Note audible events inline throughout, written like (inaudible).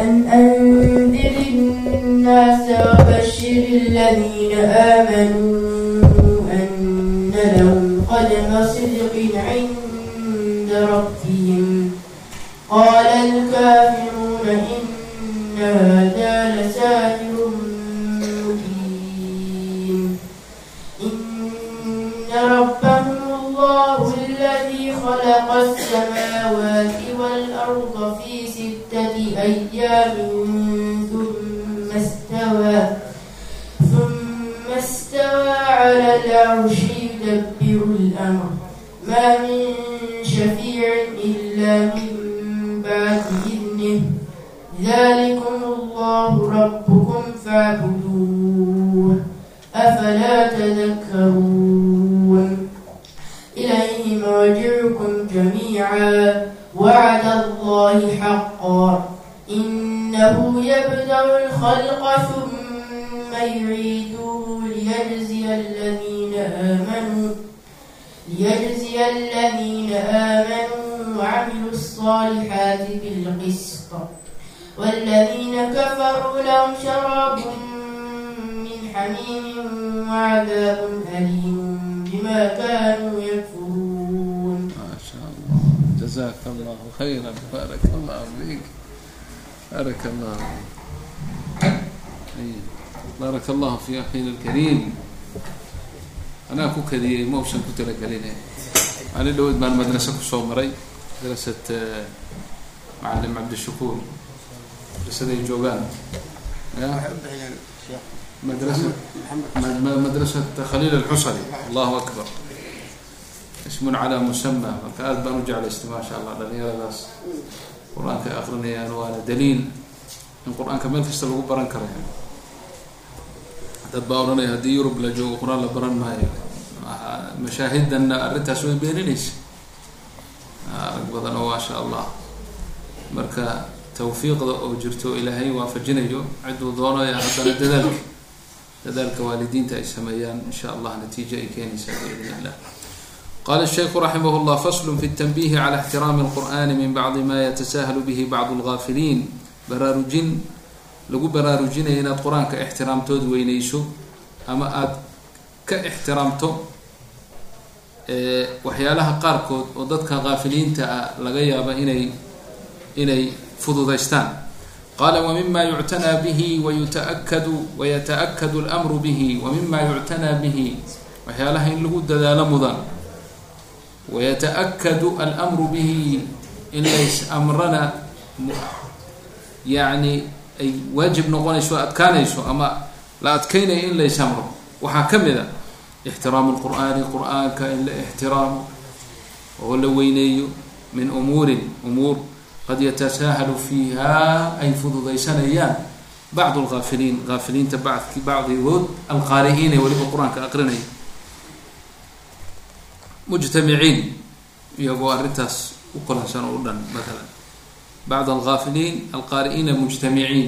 أن أنذر الناس وبشر الذين آمنوا أن لهم قدم صدق عند ربهم قال الكافرون إن هذا لساحر مبين إن ربهم الله الذي خلق السماوات والأرض في أيام ثم استوى ثم استوى على العرش يدبر الأمر ما من شفيع إلا من بعد إذنه ذلكم الله ربكم فاعبدوه أفلا تذكرون إليه مرجعكم جميعا وعد الله حقا إنه يبدأ الخلق ثم يعيده ليجزي الذين آمنوا ليجزي الذين آمنوا وعملوا الصالحات بالقسط والذين كفروا لهم شراب من حميم وعذاب أليم بما كانوا يكفرون ما شاء الله جزاك الله خيرا بارك الله فيك بارك الله فيك أي. بارك الله في أخينا الكريم anaa ku kadiyey mausan ku talageline ani dhaweyd baan madrase kusoo maray madrasat macalim cabdishakuur madrasaday joogaan ya madrasa madrasat khaliil alxusari allahu akbar ismun calaa musama marka aad baan u jeclaystay maa sha allah dhalinyaradaas qur'aanka ay akrinayaan waana daliil in qur'aanka meel kasta lagu baran karayo. Dad baa odhanaya haddii yurub la joogo qur'aan la baran maayo. Mashaahidanna arrintaas way beeninaysa. Arag badan oo maasha allah. Marka tawfiiqda oo jirto ilaahay waafajinayo ciduu doonayo haddana dadaalka. Dadaalka waalidiinta ay sameeyaan in sha allah natiijo ay keenaysaa biidn illah qala الshayku raximah اllah fasl fi التنbih clى اxtiraami الqur'ani min bacdi ma yatasahlu bih bacd اlgaafiliin baraarujin lagu baraarujinaya inaad qur-aanka ixtiraamtood weyneyso ama aada ka ixtiraamto waxyaalaha qaarkood oo dadka kaafiliinta ah laga yaaba inay inay fududaystaan qala wmima yuctanaa bihi wayutaakadu wayataأkadu اlأmru bihi wmima yuctanaa bihi waxyaalaha in lagu dadaalo mudan wayataأkadu alأmru bihi in lays amrana yani ay waajib noqonayso adkaanayso ama la adkeynayo in lays amro waxaa ka mid a ixtiraamu lqur'aani qur'aanka in la ixtiraamo oo la weyneeyo min umuurin umuur qad yatasaahalu fiiha ay fududaysanayaan bacdu lgaafiliin gaafiliinta bacdki bacdigood alqaari'iin ee weliba qur'aanka aqrinaya mujtamiciin iyagoo arintaas u qolahsan oo u dhan maalan bacd algaafiliin alqaari'iina mujtamiciin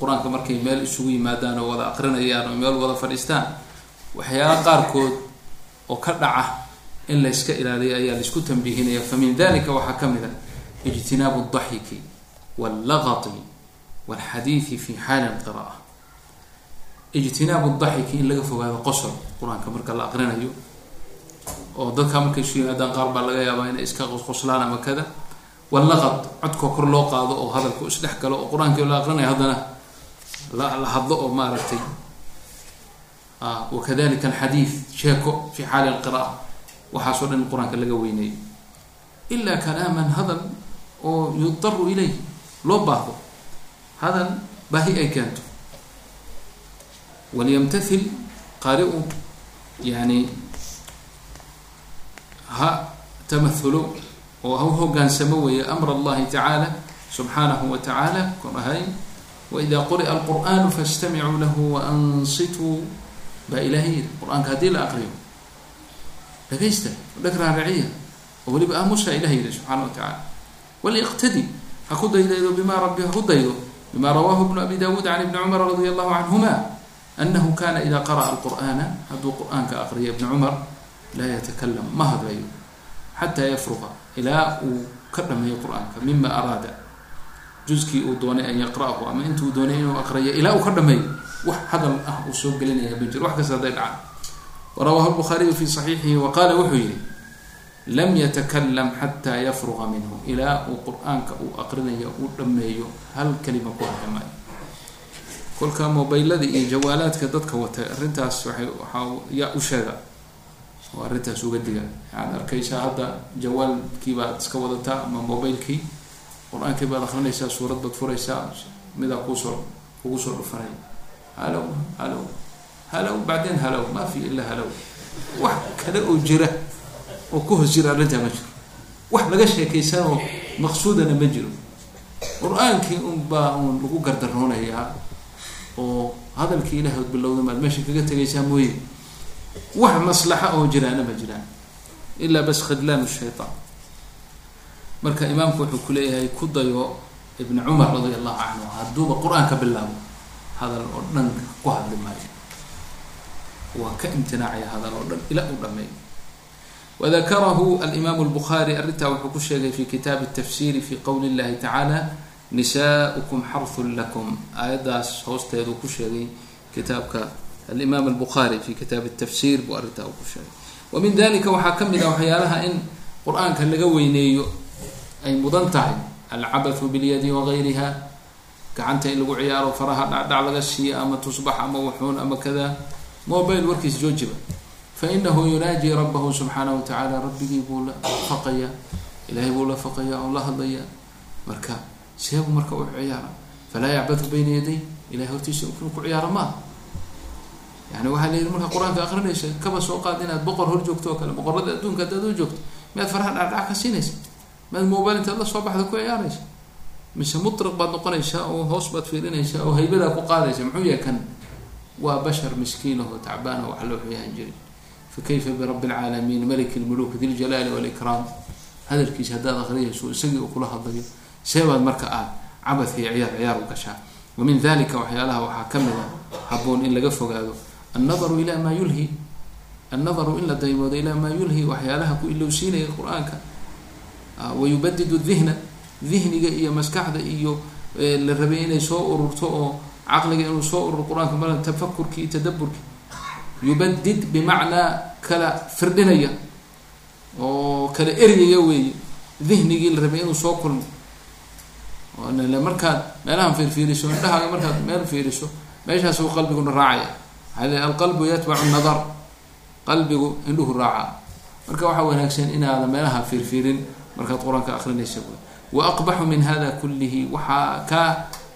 qur'aanka markay meel isugu yimaadaan oo wada aqrinayaan oo meel wada fadhiistaan waxyaala qaarkood oo ka dhaca in layska ilaaliyo ayaa la isku tambiihinaya famin dalika waxaa ka mid a ijtinaabu daxiki wallaqati walxadiidi fi xaali alqira'a ijtinaabu daxiki in laga fogaado qosol qur'aanka marka la aqrinayo oo dadka markay isu yimaadaan qaar baa laga yaabaa inay iska qoslaan ama kada. Wallaqad codkoo kor loo qaado oo hadalku isdhex galo oo qur'aankii la aqrinayo haddana la hadlo oo maaragtay wakadalika alxadiid sheeko fi xaali alqira'a. Waxaasoo dhan in qur'aanka laga weyneeyo ila kalaaman hadal oo yudaru ilayh loo baahdo hadal baahi ay keento. Walyamtathil qaari-u yani ha tamahulo oo ha u hogaansamo weeye amr allahi tacaala subxaanahu wa tacaala kon ahay waida quri'a alqur'anu fastamicuu lahu waansituu baa ilaahay yiri qur'aanka haddii la aqriyo dhagaysta dhag raaraciya oo weliba aamusa ilahay yiri subxaana wa waliqtadi ha ku daydaydo bima rabbi ha ku daydo bima rawahu bnu abi dawuud can ibni cumar radia allahu canhuma anahu kana ida qara'a alqur'ana hadduu qur'aanka aqriyo ibni cumar laa yatakalam ma hadlayo xataa yafruqa ilaa uu ka dhameeyo qur'aanka mima araada juskii uu doonay an yaqra'ahu ama intuu doonay inuu aqriyo ilaa uu ka dhameeyo wax hadal ah uu soo gelinaya ma jiro wax kasta hadday dhacaan warawaahu lbukhaariyu fi saxiixihi wa qaala wuxuu yihi lam yatakalam xataa yafruqa minhu ilaa uu qur'aanka uu aqrinayo uu dhameeyo hal kalima ku hadli maayo kolka mobaylada iyo jawaalaadka dadka watay arrintaas waay waxaa yaa u sheega oo arrintaas uga diga. Waxaad arkaysaa hadda jawaalkii baad iska wadataa ama mobaylkii qur'aankii baad akrinaysaa suurad baad furaysaa midaa kuusoo kugu soo dhufanaya halow halow halow bacdeen halow ma fi ila halow. Wax kale oo jira oo ku hoos jira arrintaa ma jiro. Wax laga sheekaysanoo maqsuudana ma jiro. Qur'aankii unbaa uun lagu gardaroonayaa oo hadalkii ilahay od bilowda maad meesha kaga tegaysaa mooye wax maslaxa oo jiraana ma jiraan. Ilaa bas khidlaan shaytaan. Marka imaamku wuxuu ku leeyahay ku dayo ibn cumar radia allahu canhu hadduuba qur'aanka bilaabo hadal oo dhan ku hadli maayo. Waa ka imtinaacaya hadal oo dhan ilaa uu dhameeyo wadakarahu alimaamu lbukhaari arrintaa wuxuu ku sheegay fi kitaabi tafsiri fi qowli اllahi tacaala nisaؤukum xarhun lakum. Aayaddaas hoosteeduu ku sheegay kitaabka alimaam albukhaari fi kitaabi tafsir buu arrintaa ku sheegay wa min dalika waxaa ka mid ah waxyaalaha in qur'aanka laga weyneeyo ay mudan tahay alcabathu bilyadi wagayriha gacanta in lagu ciyaaro faraha dhacdhac laga siiyo ama tusbax ama wuxuun ama kada mobile warkiis joojiba fainahu yunaaji rabahu subxaanahu watacaala rabbigii buu la faqaya ilahay buu la faqaya oo la hadlaya marka seebu marka u ciyaara falaa yacbadu bayna yaday hortiisa ku ciyaaro maaha yani waxaa la yihi markaa qur'aanka akrinaysa kaba soo qaad inaad boqor hor joogto oo kale boqorada adduunka haddaad u joogto miyaad faraha dhacdhac ka siinaysa miyaad mobile intaad la soo baxda ku ciyaaraysa mise mutriq baad noqonaysaa oo hoos baad fiirinaysaa oo haybadaa ku qaadaysa muxuu yahay kan waa bashar miskiinaho tacbaana wax loo xuyahan jirin fakayfa birabbi alcaalamiin maliki lmuluk diljalaali walikraam hadalkiisa haddaad akriyayso isagii uu kula hadlayo seebaad marka aad cabadka iyo ciyaar ciyaar u gashaa wa min dalika waxyaalaha waxaa ka mid a haboon in laga fogaado annadaru ilaa maa yulhi annadaru in la daymoodo ilaa maa yulhi waxyaalaha ku ilowsiinaya qur'aanka wayubadidu dihna dihniga iyo maskaxda iyo la rabay inay soo ururto oo caqliga inuu soo ururo qur'aanka ma tafakurkii tadaburkii yubadid bimacnaa kala firdhinaya oo kala eryaya weeye dihnigii la rabay inuu soo kulmo. Markaad meelahan fiirfiiriso indhahaaga markaad meel fiiriso meeshaasuu qalbiguna raacaya maxaa alqalbu yatbacu nadar qalbigu indhuhu raaca. Marka waxaa wanaagsan inaada meelaha fiirfiirin markaad qur'aanka akrinaysa wa aqbaxu min hada kullihi waxaa ka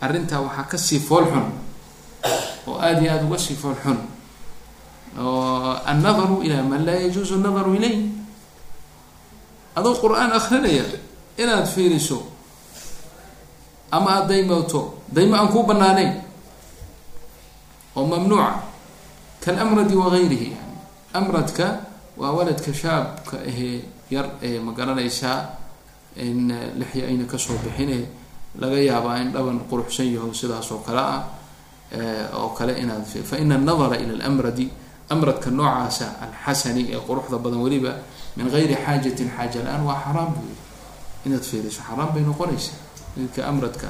arrintaa waxaa ka sii fool xun oo aada iyo aada uga sii fool xun annadaru ilaa man laa yajuuzu annadaru ilay adoo qur'aan akrinaya inaad fiiriso ama aada daymooto daymo aan kuu banaanayn oo mamnuuca kalamradi wagayrihi yani amradka waa waladka shaabka ahee yar ee ma garanaysaa in lixya ayna ka soo bixine. Laga yaabaa in dhaban quruxsan yaho sidaas oo kale ah oo kale inaad fa ina annadara ila lamradi amradka noocaasa alxasani ee quruxda badan weliba min gayri xaajatin xaaja la'aan waa xaraam buy inaad fiiriso xaraam bay noqonaysaa midka amradka.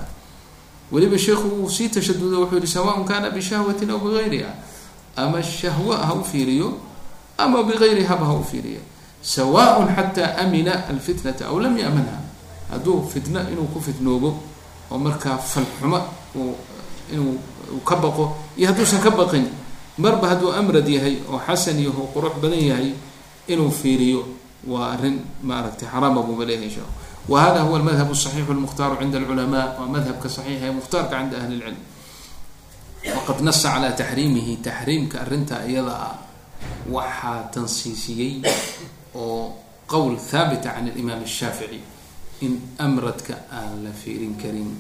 Weliba sheikhu uu sii tashadudo wuxuu yihi sawaءn kana bishahwatin aw bigayriha ama shahwa ha u fiiriyo ama bigayrihaba ha u fiiriya sawaaun xataa amina alfitnata aw lam yamanha hadduu fitno inuu ku fitnoobo oo markaa falxumo inuu ka baqo iyo hadduusan ka baqin marba hadduu amrad yahay oo xasan yaho qurux badan yahay inuu fiiriyo waa arrin maaragtay xaraama buuba leeyahay insha wa hada huwa almadhab asaxiixu lmukhtaru cinda alculamaa waa madhabka saxiixa ee mukhtaarka cinda ahli lcilm waqad nasa calaa taxriimihi taxriimka arrinta iyada ah waxaa tansiisiyey oo qowl haabita can alimaam الshaafici in amradka aan la fiirin karin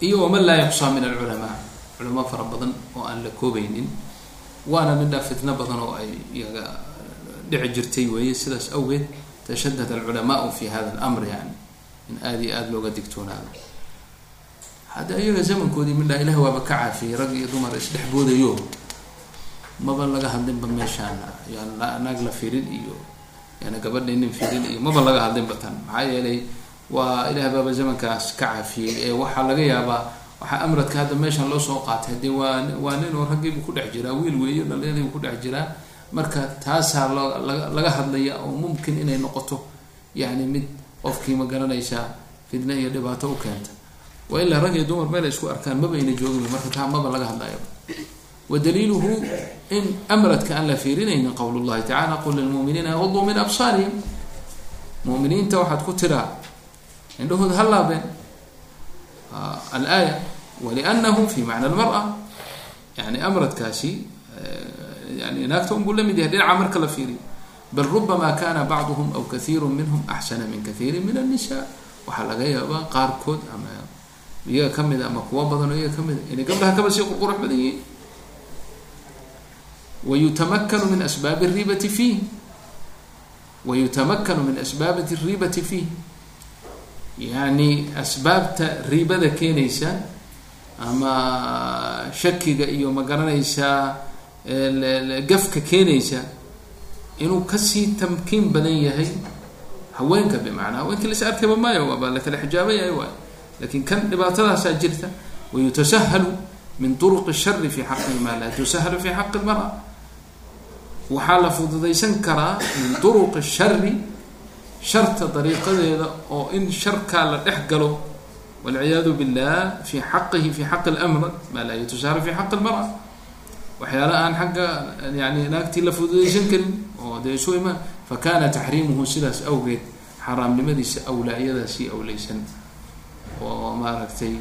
iyo waman laa yuqsaa min alculamaa culamo fara badan oo aan la koobaynin waana midha fitno badan oo ay iyaga dhici jirtay weeye sidaas awgeed tashadad alculamaau fi hada alamr yani in aada iyo aada looga digtoonaado hadda iyaga zamankoodii midhaa ilaah waaba ka caafiyey rag iyo dumar isdhex boodayo maba laga hadlinba meeshaan. Yaan naag la firin iyo yaana gabadha nin firin iyo maba laga hadlinba tan. Maxaa yeelay waa ilaah baaba zamankaas ka cafiyey ee waxaa laga yaabaa waxaa amradka hadda meeshan loo soo qaatay haddii waa waa nin oo raggiibu ku dhex jiraa wiil weeyo dhalinyadiibu ku dhex jiraa marka taasaa loo laga hadlaya oo mumkin inay noqoto. Yani mid qofkii ma garanaysaa fidna iyo dhibaato u keenta wa ilaa rag iyo dumar meel ay isku arkaan maba ayna joogin marka taa maba laga hadlayaba wa daliiluhu in amradka aan la fiirinaynin qowl llahi tacala qul lilmuuminiina yaguduu min absaarihim. Muminiinta waxaad ku tiraa indhahooda ha laabeen. Alaaya walianahu fi macna lmara yani amradkaasi yani naagta unbuu la mid yahay dhinaca marka la fiiriyo. Bal rubama kana bacduhum aw kahiiru minhum axsana min kahiiri min annisa waxaa laga yaabaa qaarkood ama iyaga ka mid ama kuwa badan oo iyaga ka mid inay gabdhaha kaba sii qurqurux badan yihiin wayutamakanu min asbaabi ribati fiih wayutamakanu min asbaabati ribati fiih yani asbaabta riibada keenaysa ama shakiga iyo ma garanaysaa gafka keenaysa inuu ka sii tamkiin badan yahay haweenka bimacnaa haweenka las arkayba maayo waaba la kala xijaaba laakiin kan dhibaatadaasaa jirta wayutasahalu min turuqi shari fi xaqi ma laa tusahalu fi xaqi lmara waxaa la fududaysan karaa min turuqi shari sharta dariiqadeeda oo in sharkaa la dhex galo walciyaadu billah fi xaqihi fi xaqi lmr maa laa yatusahalu fi xaqi lmara waxyaala aan xagga yani naagtii la fududaysan karin oo dee isu imaan fakana taxriimuhu sidaas awgeed xaaraamnimadiisa awlaa-iyadaasii awleysan oo maaragtay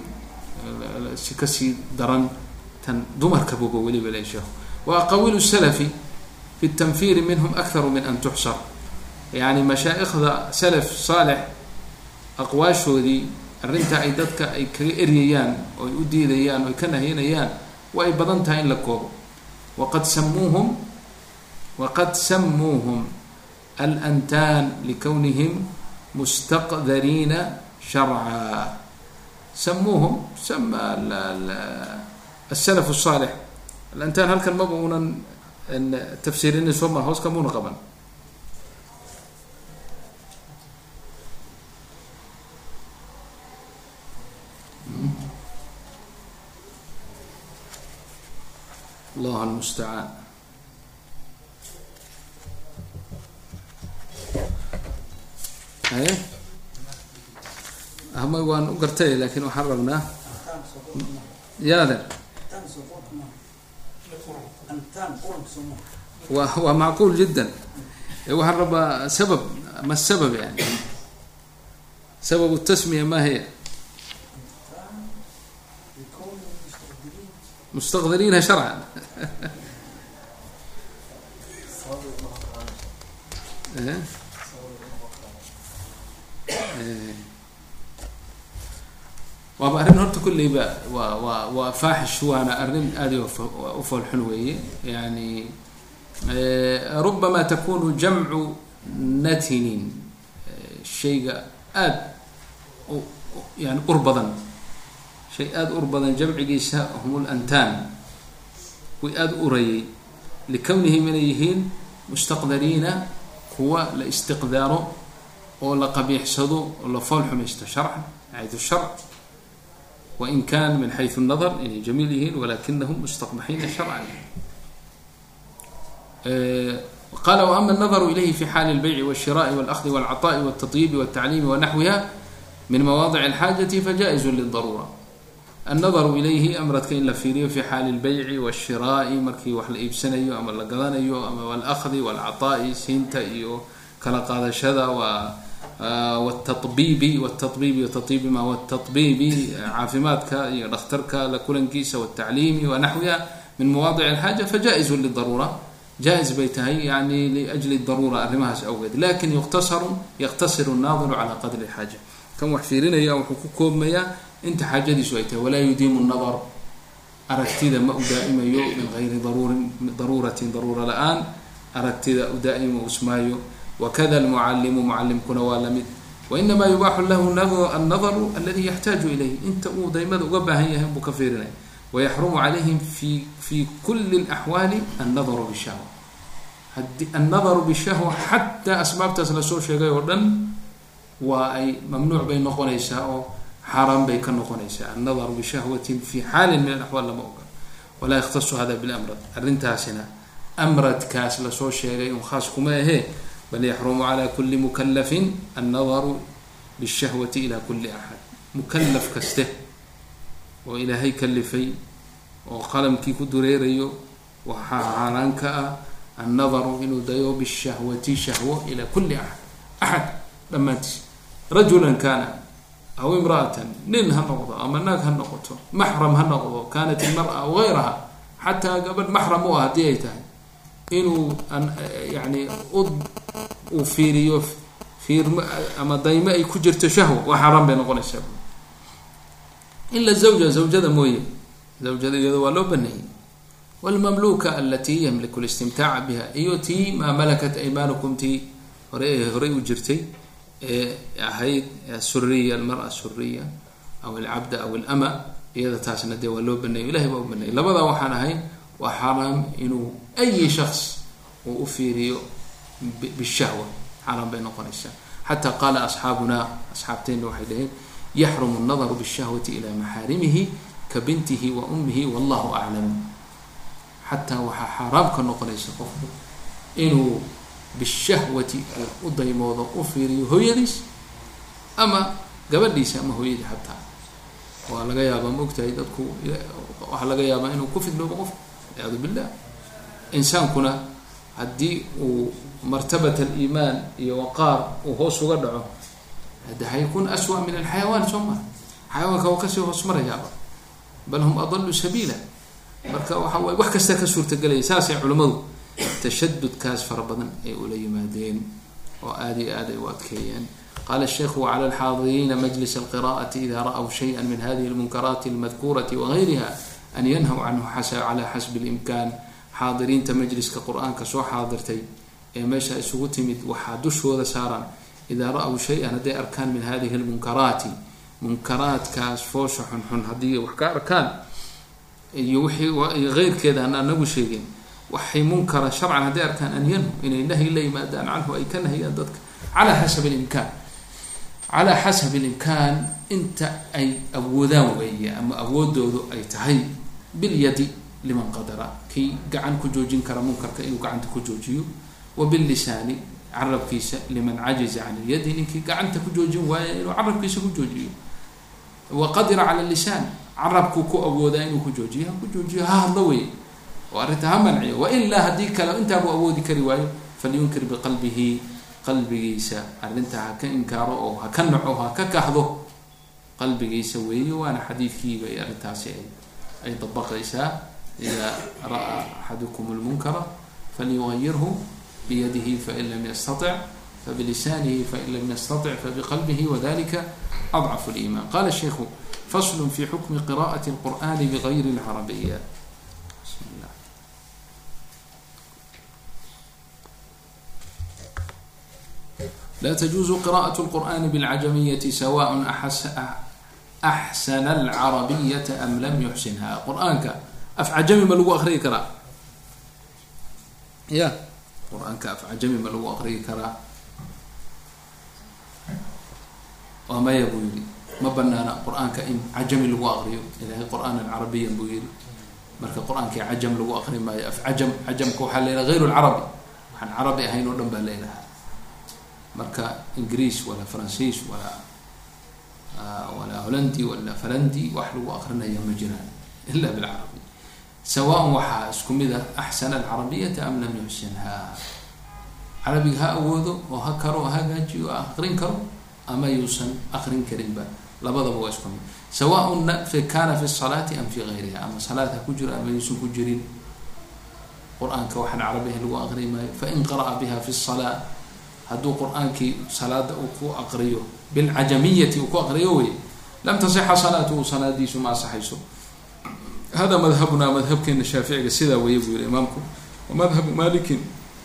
si ka sii daran tan dumarka bogo weliba leeshaho wa aqawilu salafi fi tanfiri minhum akharu min an tuxsar yani mashaa'ikhda salaf saalix aqwaashoodii arrintaa ay dadka ay kaga eryayaan oo ay u diidayaan oo ka nahyinayaan waa ay badan tahay in la koobo. Waqad samuuhum waqad samuuhum alantaan likownihim mustaqdariina sharca samuuhum sama asalaf الصaalix alantaan halkan maba unan tafsiirini soo ma hoos kamuna qaban allah almustacaan haye ama waan u gartay laakiin waxaan rabnaa. Yaade wa waa macquul jiddan. Waxaan rabaa sabab ma sabab yani sabab tasmiya ma hiya mustaqdiriinha sharcan (laughs) waaba arrin horta kulleyba waa waa waa faaxish waana arrin aada u foolxun weeye. Yani rubama takunu jamcu natinin. Shayga aada yani ur badan. Shay aada ur badan jamcigiisa hum lantaan way aada u urayay likownihim inay yihiin mustaqdariina kuwa la istiqdaaro oo la qabiixsado oo la fool sharcan xaytu sharc wain kan min xayثu الnadr inay jamiil yihiin walakinahum mustaqbaxiina sharcan qala وama الnadru ilayhi fi xaali اlbayci والshiraءi واlأkhdi والcaطaءi والtaطyibi والtacliimi wanaxwiha min mawaadic الxaajaةi fajaئiz lلdarura annadaru ilayhi amradka in la fiiriyo fi xaali اlbayci wاshiraa'i markii wax la iibsanayo ama la gadanayo ama wاlأkhdi wاlcaطaa'i siinta iyo kala qaadashada waa wtabibi wtabibi wtabibi ma wtabibi caafimaadka iyo dhakhtarka la kulankiisa wtacliimi wanaxwiha min mawaadic alxaaja fajaئizu lidaruura jaa-is bay tahay yani liajli daruura arrimahaas awgeed laakiin yuqtasaru yaqtasiru nnaadiru cala qadri xaaja kan wax fiirinaya wuxuu ku koobmayaa inta xaajadiisu ay tahay walaa yudiimu nadar aragtida ma u min gayri daruurin daruuratin daruura la'aan aragtida u usmaayo wakada almucalimu mucalimkuna waa la mid wainama yubaaxu lahu annadaru aladi yaxtaaju ilayh inta uu daymada uga baahan yahay buu ka fiirinaya wayaxrumu calayhim fi fi kuli اlaxwaali annadaru bishahwa annadaru bishahwa xataa asbaabtaas la soo sheegay oo dhan waa ay mamnuuc bay noqonaysaa oo xaaraan bay ka noqonaysaa annadaru bishahwatin fi xaalin min alaxwaal lama oga walaa yakhtasu hada bilamrad arrintaasina amradkaas la soo sheegay un khaas kuma ahee bal yaxrumu cala kuli mukalafin annadaru bishahwati ila kuli axad mukalaf kaste oo ilaahay kalifay oo qalamkii ku dureerayo waxaa xaaraan ka ah annadaru inuu dayo bishahwati shahwo ila kuli axad axad dhammaantiis rajulan kana aw imra'atan nin ha noqdo ama naag ha noqoto maxram ha noqdo kanat ilmara aw gayraha xataa gabadh maxram u ah haddii ay tahay inuu yani uu fiiriyo fiirm ama daymo ay ku jirto shahwo waa xaaraan bay noqonaysaa. Ila zawja zawjada mooye. Zawjada iyado waa loo baneeyey wlmamluka alati yamliku listimtaaca biha iyo tii maa malakat aymanukum tii hore horey u jirtay ee ahayd suriya almara suriya aw alcabda aw alama iyada taasna dee waa loo baneeyo ilahay baa u baneeyay labadaa waxaan ahayn waa xaaraam inuu ayi shaks uu u fiiriyo bishahwa. Xaaraan bay noqonaysaa. Xataa qaala asxaabuna asxaabteenna waxay dhaheen yaxrumu annadaru bishahwati ilaa maxaarimihi ka bintihi wa ummihi wallahu aclam xataa waxaa xaaraam ka noqonaysa qofku inuu bishahwati u daymoodo u fiiriyo hooyadiis ama gabadhiisa ama hooyadii xataa. Waa laga yaabaa ma ogtahay dadku waxaa laga yaabaa inuu ku fidloobo qofku walciyaadu billah insaankuna haddii uu martabat aliimaan iyo waqaar uu hoos uga dhaco hade haykun aswa min alxayawaan soo maa xayawaanka waa kasii hoos marayaaba bal hum adalu sabiila marka waxa waye wax kasta ka suurtagelaya saasay culimmadu tashadudkaas fara badan ay ula yimaadeen oo aada iyo aad ay u adkeeyeen qala sheikhu wclى alxaadiriina majlis alqira'ati ida ra'w shayئa min hadihi اlmunkaraati اlmadkurati wagayriha an yanhaw canhu cala xasbi اlimkan xaadiriinta majliska qur'aanka soo xaadirtay ee meesha isugu timid waxaa dushooda saaran idaa ra-w shay-an hadday arkaan min hadihi lmunkaraati munkaraadkaas foosha xunxun haddii wax ka arkaan iyo wixii eyrkeeda aan anagu sheegin waxay munkara sharcan hadday arkaan an yanhu inay nahyi la yimaadaan canhu ay ka nahiyaan dadka calaa xasab limkaan calaa xasab limkaan inta ay awoodaan weeye ama awoodoodu ay tahay bilyadi liman qadara. Kii gacan ku joojin kara munkarka inuu gacanta ku joojiyo. Wa billisaani carabkiisa liman cajiza can ilyadi. Ninkii gacanta ku joojin waaya inuu carabkiisa ku joojiyo. Wa qadira cala lisaan carabku ku awoodaa inuu ku joojiyo. Ha joojiyo ha hadlo wey oo arrinta ha manciyo wailaa haddii kale intaabuu awoodi kari waayo falyunkir biqalbihi qalbigiisa. Arrintaa ha ka inkaaro oo ha ka naco ha ka kahdo qalbigiisa weeye. Waana xadiidkiiba ay arrintaasi ay ay dabaqaysaa idaa ra'aa axadukum lmunkara falyuayirhu biyadihi fain lam yastatic fblisaanihi fain lam yastatic fabiqalbihi wadalika adcafu liman qala sheiku faslu fi xukmi qira'ati اlqur'ani bgayri اlcarabiya la tjuuzu qira'aة اlqur'ani bاlcajamiyaةi sawaء axsana alcarabiyata am lam yuxsinha qur'aanka af cajami ma lagu aqriyi karaa ya qur'aanka af cajami ma lagu aqriyi karaa waa maya buu yihi ma banaana qur'aanka in cajami lagu aqriyo ilahay qur'aanan carabiyan buu yihi marka qur'aankii cajam lagu aqri maayo af cajam cajamka waxaa leedaha hayr lcarabi waxaan carabi ahayn oo dhan baa leedaha marka ingiriis wala faransiis wala walaa holandi wala falandi wax lagu akrinaya ma jiraan ila bilcarabi sawaan waxaa isku mid a axsana alcarabiyata am lam yuxsinha carabiga ha awoodo oo ha karo ha hagaajiyo ha akrin karo ama yuusan akrin karinba labadaba waa isku mid sawaaun kana fi salaati am fi gayriha ama salaad ha ku jiro ama yuusan ku jirin qur'aanka waxaan carabi ahayn lagu akri maayo fain qara'a biha fi salaa hadduu qur'aankii salaada uu ku aqriyo bilcajamiyati uu ku aqriyo wey lam tasixa salaatuhu salaadiisu ma asaxayso hada madhabuna madhabkeena shaaficiga sidaa weeye buu yihi imaamku wa madhabu malikin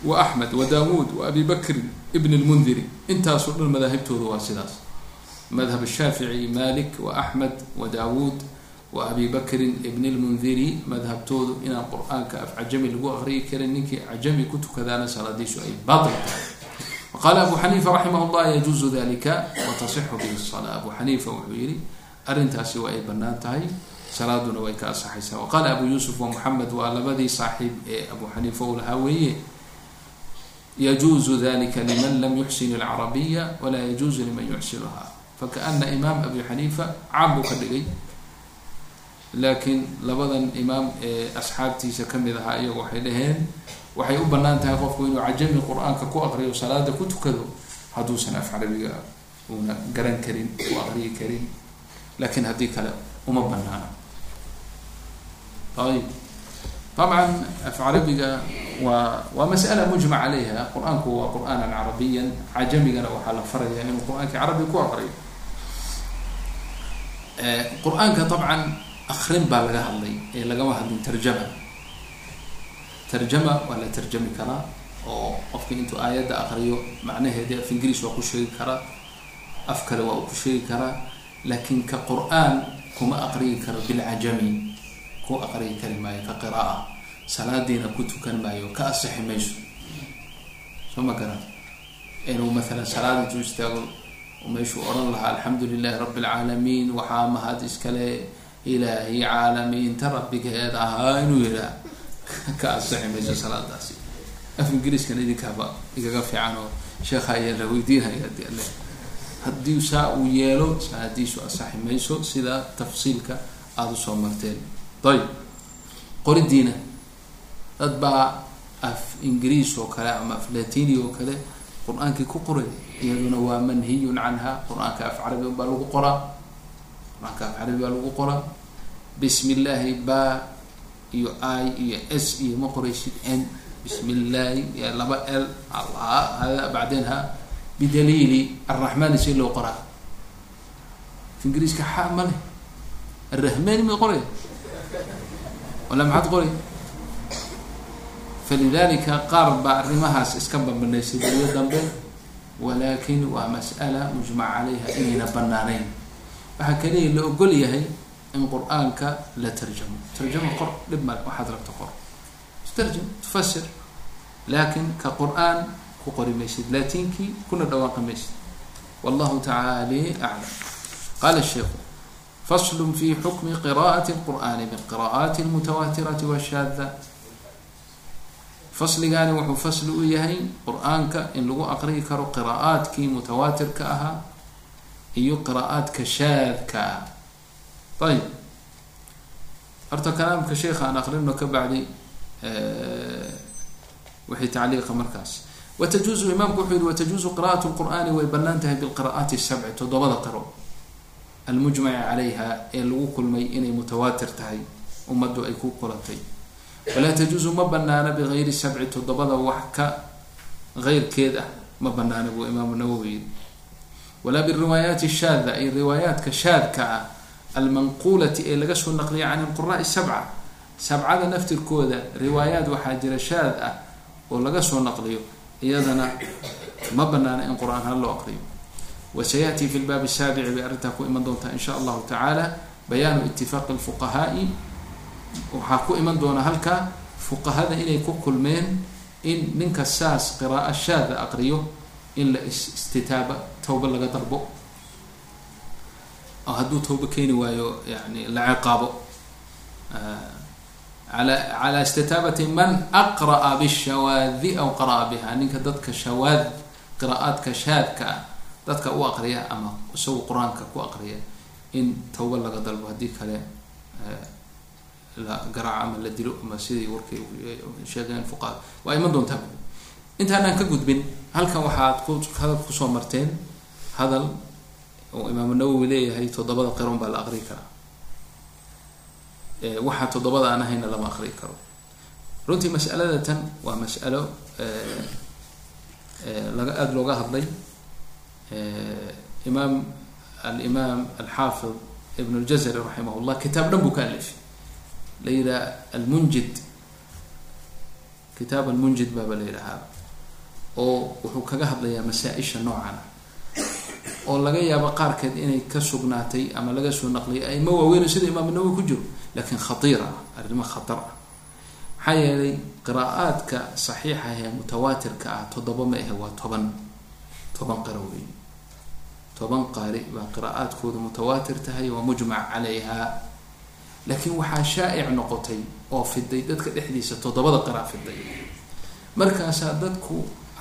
wa axmed wa daawuud wa abi bakrin ibn lmundiri intaasoo dhan madaahibtooda waa sidaas madhab shaafici malik wa axmed wa daawuud wa abi bakrin ibn lmundiri madhabtoodu inaan qur'aanka af lagu aqriyi karin ninkii cajami ku tukadaana salaadiisu ay baatil tahay qala abu xaniifa raximah llah yajuuzu dalika watasixu bihi sala abu xaniifa wuxuu yihi arrintaasi waa ay bannaan tahay salaaduna way ka asaxaysaa waqaala abu yuusuf wa muxamed waa labadii saaxiib ee abu xaniifa uu lahaa weeye yajuuzu dalika liman lam yuxsin alcarabiya walaa yajuuzu liman yuxsinuha fakaana imaam abi xaniifa caam buu ka dhigay laakiin labadan imaam ee asxaabtiisa ka mid ahaa iyagu waxay dhaheen waxay u banaan tahay qofku inuu cajami qur-aanka ku aqriyo salaada ku tukado hadduusan af carabiga una garan karin u aqriyi karin lakin haddii kale uma banaana ayib طabعا af carabiga waa waa masألة mجmع عalayha qur-aanku waa qur'aana carabiya cajamigana waxaa la faraya inuu qur-aanka carabi ku aqriyo qur-aanka طabعا akrin baa laga hadlay ee lagama hadlin tarjama tarjama waa la tarjami karaa oo qofka intuu aayadda aqriyo macnaheedi af ingiriis waa ku sheegi karaa af kale waa uu ku sheegi karaa laakiin ka qur'aan kuma aqriyi karo bilcajami ku aqriyi kari maayo ka qira'a salaadiina ku tukan maayo ka asixi mayso. Soo ma garan? Inuu maalan salaad intuu istaago meeshuu odhan lahaa alxamdu lilahi rabi اlcaalamiin waxaa mahad iskale ilaahi caalamiinta rabbigeed ahaa inuu yihaa (laughs) ka asixi mayso salaadaasi. Af ingiriiskan idinkaaba igaga fiican oo sheekha ayaa la weydiinaya adi ale haddii saa uu yeelo salaadiisu asaxi mayso sida tafsiilka aada u soo marteen. Ayb qoridiina. Dad baa af ingiriis oo kale ama af latini oo kale qur'aankii ku qoray iyaduna waa manhiyun canha qur'aanka af carabi baa lagu qoraa. Qur'aanka af carabi baa lagu qoraa. Bismi illaahi ba iyo i iyo s iyo ma qoraysid n. Bismi illaahi iyo laba l. Allah hada bacdeen ha. Bidaliili arraxmaani si loo qoraa. Ingiriiska xa ma leh. Arrahmaani ma qoraya wala maxaad qoray falidalika qaar baa arrimahaas iska bambanaysay daliyo dambe walakin waa mas'ala mujmac calayha inayna banaaneyn waxaa kaliya la ogol yahay in qur'aanka la tarjamo. Tarjamo qor dhib male waxaad rabta qor. Tarjam tufasir. Lakin ka qur'aan ku qori maysid latinkii kuna dhawaaqi maysid. Wallahu tacaala aclam qala sheikhu fasl fi xukmi qira'ati اlqur'ani biqira'aati اlmutawaatirati washaada fasligaani wuxuu fasli u yahay qur'aanka in lagu aqriyi karo qiraa'aadkii mutawaatirka ahaa iyo qiraa'aadka shaadka. ah ayib horta kalaamka sheikha aan aqrino ka bacdi wixii tacliiqa markaas watajuuzu imaamku wuxuu yihi watajuuzu qira'at lqur'aani way bannaan tahay bilqira'aati sabci toddobada qiro almujmaci calayha ee lagu kulmay inay mutawaatir tahay ummaddu ay ku kulantay walaa tajuuzu ma banaana bigayri sabci toddobada wax ka heyrkeed ah ma banaana buu imaamu nawowi yiri walaa biriwaayaati shaada ay riwaayaadka shaadka ah almanquulati ee laga soo naqliya can ilquraai sabca. Sabcada naftirkooda riwaayaad waxaa jira shaad ah oo laga soo naqliyo iyadana ma banaana in qur'aan ha loo aqriyo. Wasayaati fi lbaabi saabici bay arrintaa ku iman doontaa in sha allahu tacaala. Bayaanu itifaaqi lfuqahaai waxaa ku iman doona halkaa fuqahada inay ku kulmeen in ninka saas qiraa'o shaada aqriyo in la istitaaba tawba laga dalbo hadduu tawba keeni waayo yani la ciqaabo. Calaa istitaabati man aqra'a bishawaadi aw qara'a biha ninka dadka shawaad qiraa'aadka shaadka ah dadka u aqriya ama isagu qur'aanka ku aqriya in tawba laga dalbo haddii kale la garaaco ama la dilo ama sidii warkay sheegeen fuqaha. Waa iman doontaa intaanaan ka gudbin halkan waxaad ku hadal ku soo marteen hadal oo imaamu nawowi leeyahay toddobada qiron baa la aqri karaa. Waxaa toddobada aan ahayna lama aqri karo. Runtii mas'alada tan waa mas'alo laga aada looga hadlay. Imaam alimaam alxaafid ibn اljazari raximah llah kitaab dhan buu ka alifay. La yidhaha almunjid kitaab almunjid baaba la yidhahaa oo wuxuu kaga hadlayaa masaa-isha noocan ah oo laga yaabo qaarkeed inay ka sugnaatay ama laga soo naqliyay aimo waaweyn sida imaam nawowi ku jiro laakiin khatiir ah arrimo khatar ah. Maxaa yeelay qiraa'aadka saxiixa ee mutawaatirka ah toddoba ma ahe waa toban toban qiro wey toban qaari baa qiraa'aadkooda mutawaatir tahay waa mujmac calayha. Laakiin waxaa shaa'ic noqotay oo fiday dadka dhexdiisa toddobada qira fiday markaasaa dadku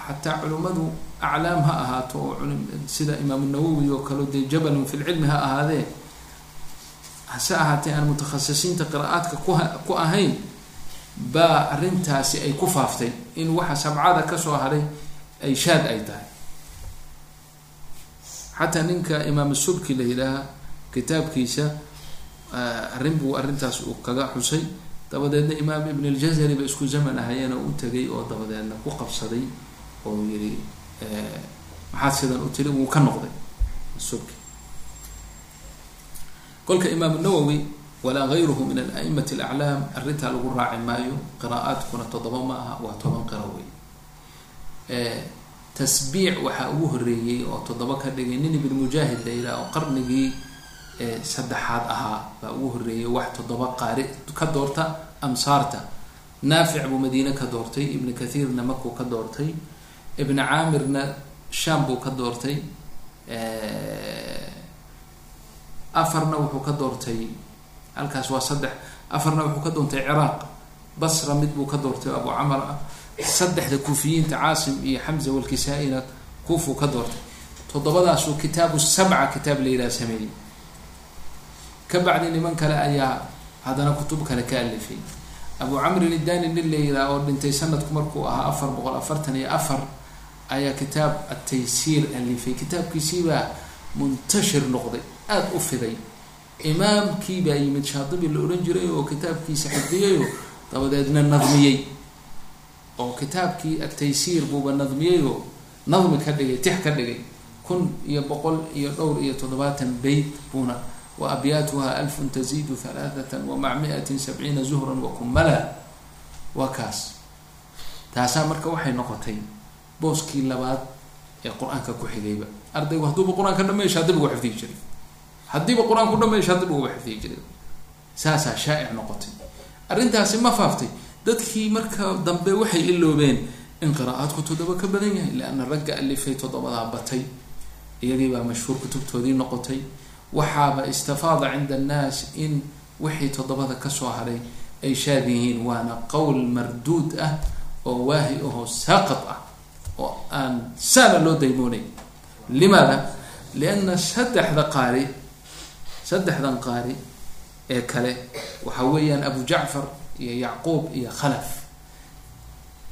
xataa culimmadu aclaam ha ahaato oo sida imaamu nawowi oo kale dee jabalun fi lcilmi ha ahaadee hase ahaatee aan mutakhasisiinta qiraa'aadka kuha ku ahayn baa arrintaasi ay ku faaftay in waxa sabcada ka soo haray ay shaad ay tahay xataa ninka imaam subki la yidhaaha kitaabkiisa arrin buu arrintaas uu kaga xusay dabadeedna imaam ibn اljazari ba isku zaman ahayeen u tegay oo dabadeedna ku qabsaday oo yihi maxaad sidan u tiri? Wuu ka noqday subki kolka imaam nawowi walaa gayruhu min alaimati alaclaam arrintaa lagu raaci maayo qiraa'aadkuna toddoba ma aha waa toban qiro wey tasbiic waxaa ugu horeeyey oo toddoba ka dhigay nin ibn mujaahid la yidhaha oo qarnigii saddexaad ahaa baa ugu horeeyey wax toddoba qaari ka doorta amsaarta naafic buu madiine ka doortay ibn kathiirna makuu ka doortay ibn caamirna sham buu ka doortay. Afarna wuxuu ka doortay halkaas waa saddex. Afarna wuxuu ka doontay ciraaq basra mid buu ka doortay abu camar. Ah saddexda kuufiyiinta caasim iyo xamza walkisaa-ina kuufuu ka doortay. Toddobadaasuu kitaabu sabca kitaab la yidhaha sameeyey. Ka bacdi niman kale ayaa haddana kutub kale ka alifay. Abu camrin idani nin la yidhaha oo dhintay sanadku markuu ahaa afar boqol afartan iyo afar ayaa kitaab ataysiir alifay. Kitaabkiisiibaa muntashir noqday aada u fiday. Imaamkii baa yimid shaadibi la odhan jiray oo kitaabkiisa xifdiyayo dabadeedna nadmiyey. Oo kitaabkii ataysiir buuba nadmiyey oo nadmi ka dhigay tix ka dhigay. Kun iyo boqol iyo dhowr iyo toddobaatan beyt buuna wa abyaatuha alfun taziidu halaathatan wa mac miatin sabciina zuhran wa kumala waa kaas. Taasaa marka waxay noqotay booskii labaad ee qur'aanka ku xigayba. Ardaygu hadduuba qur'aanka dhameysha hadib uga xifdiyi jiray. Haddiiba qur'aanku dhameysha hadib uga xifdiyi jiray. Saasaa shaa'ic noqotay. Arrintaasi ma faaftay. Dadkii marka dambe waxay iloobeen in qiraa'aadku toddoba ka badan yahay leanna ragga alifay toddobadaa batay. Iyagii baa mashhuur kutubtoodii noqotay. Waxaaba istafaada cinda annaas in wixii toddobada ka soo haray ay shaad yihiin waana qowl marduud ah oo waahi ahoo saaqad ah oo aan saana loo daymoonayn limaada lianna saddexda qaari saddexdan qaari ee kale waxa weeyaan abu jacfar iyo yacquub iyo khalaf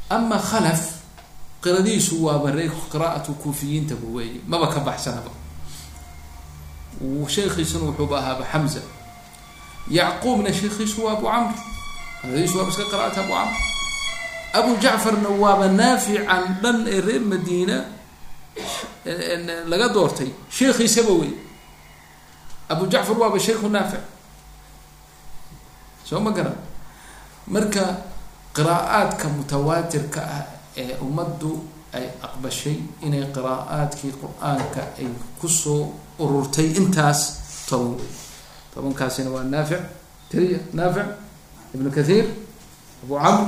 ama khalaf qiradiisu waaba ree qiraa'atu kuufiyiintaba weeye maba ka baxsanaba sheekhiisuna wuxuuba ahaaba xamza yacquubna sheekhiisu waa abu camr qiradiisu waaba iska qira'ata abu camr abu jacfarna waaba naafican dhan ee reer madiina laga doortay. Sheekhiisaba wey abu jacfar waaba sheekhu naafic. Soo ma garan? Marka qiraa'aadka mutawaatirka ah ee ummaddu ay aqbashay inay qiraa'aadkii qur'aanka ay ku soo ururtay intaas toban. Wey tobankaasina waa naafic. Tiriya naafic. Ibnu kathiir abu camr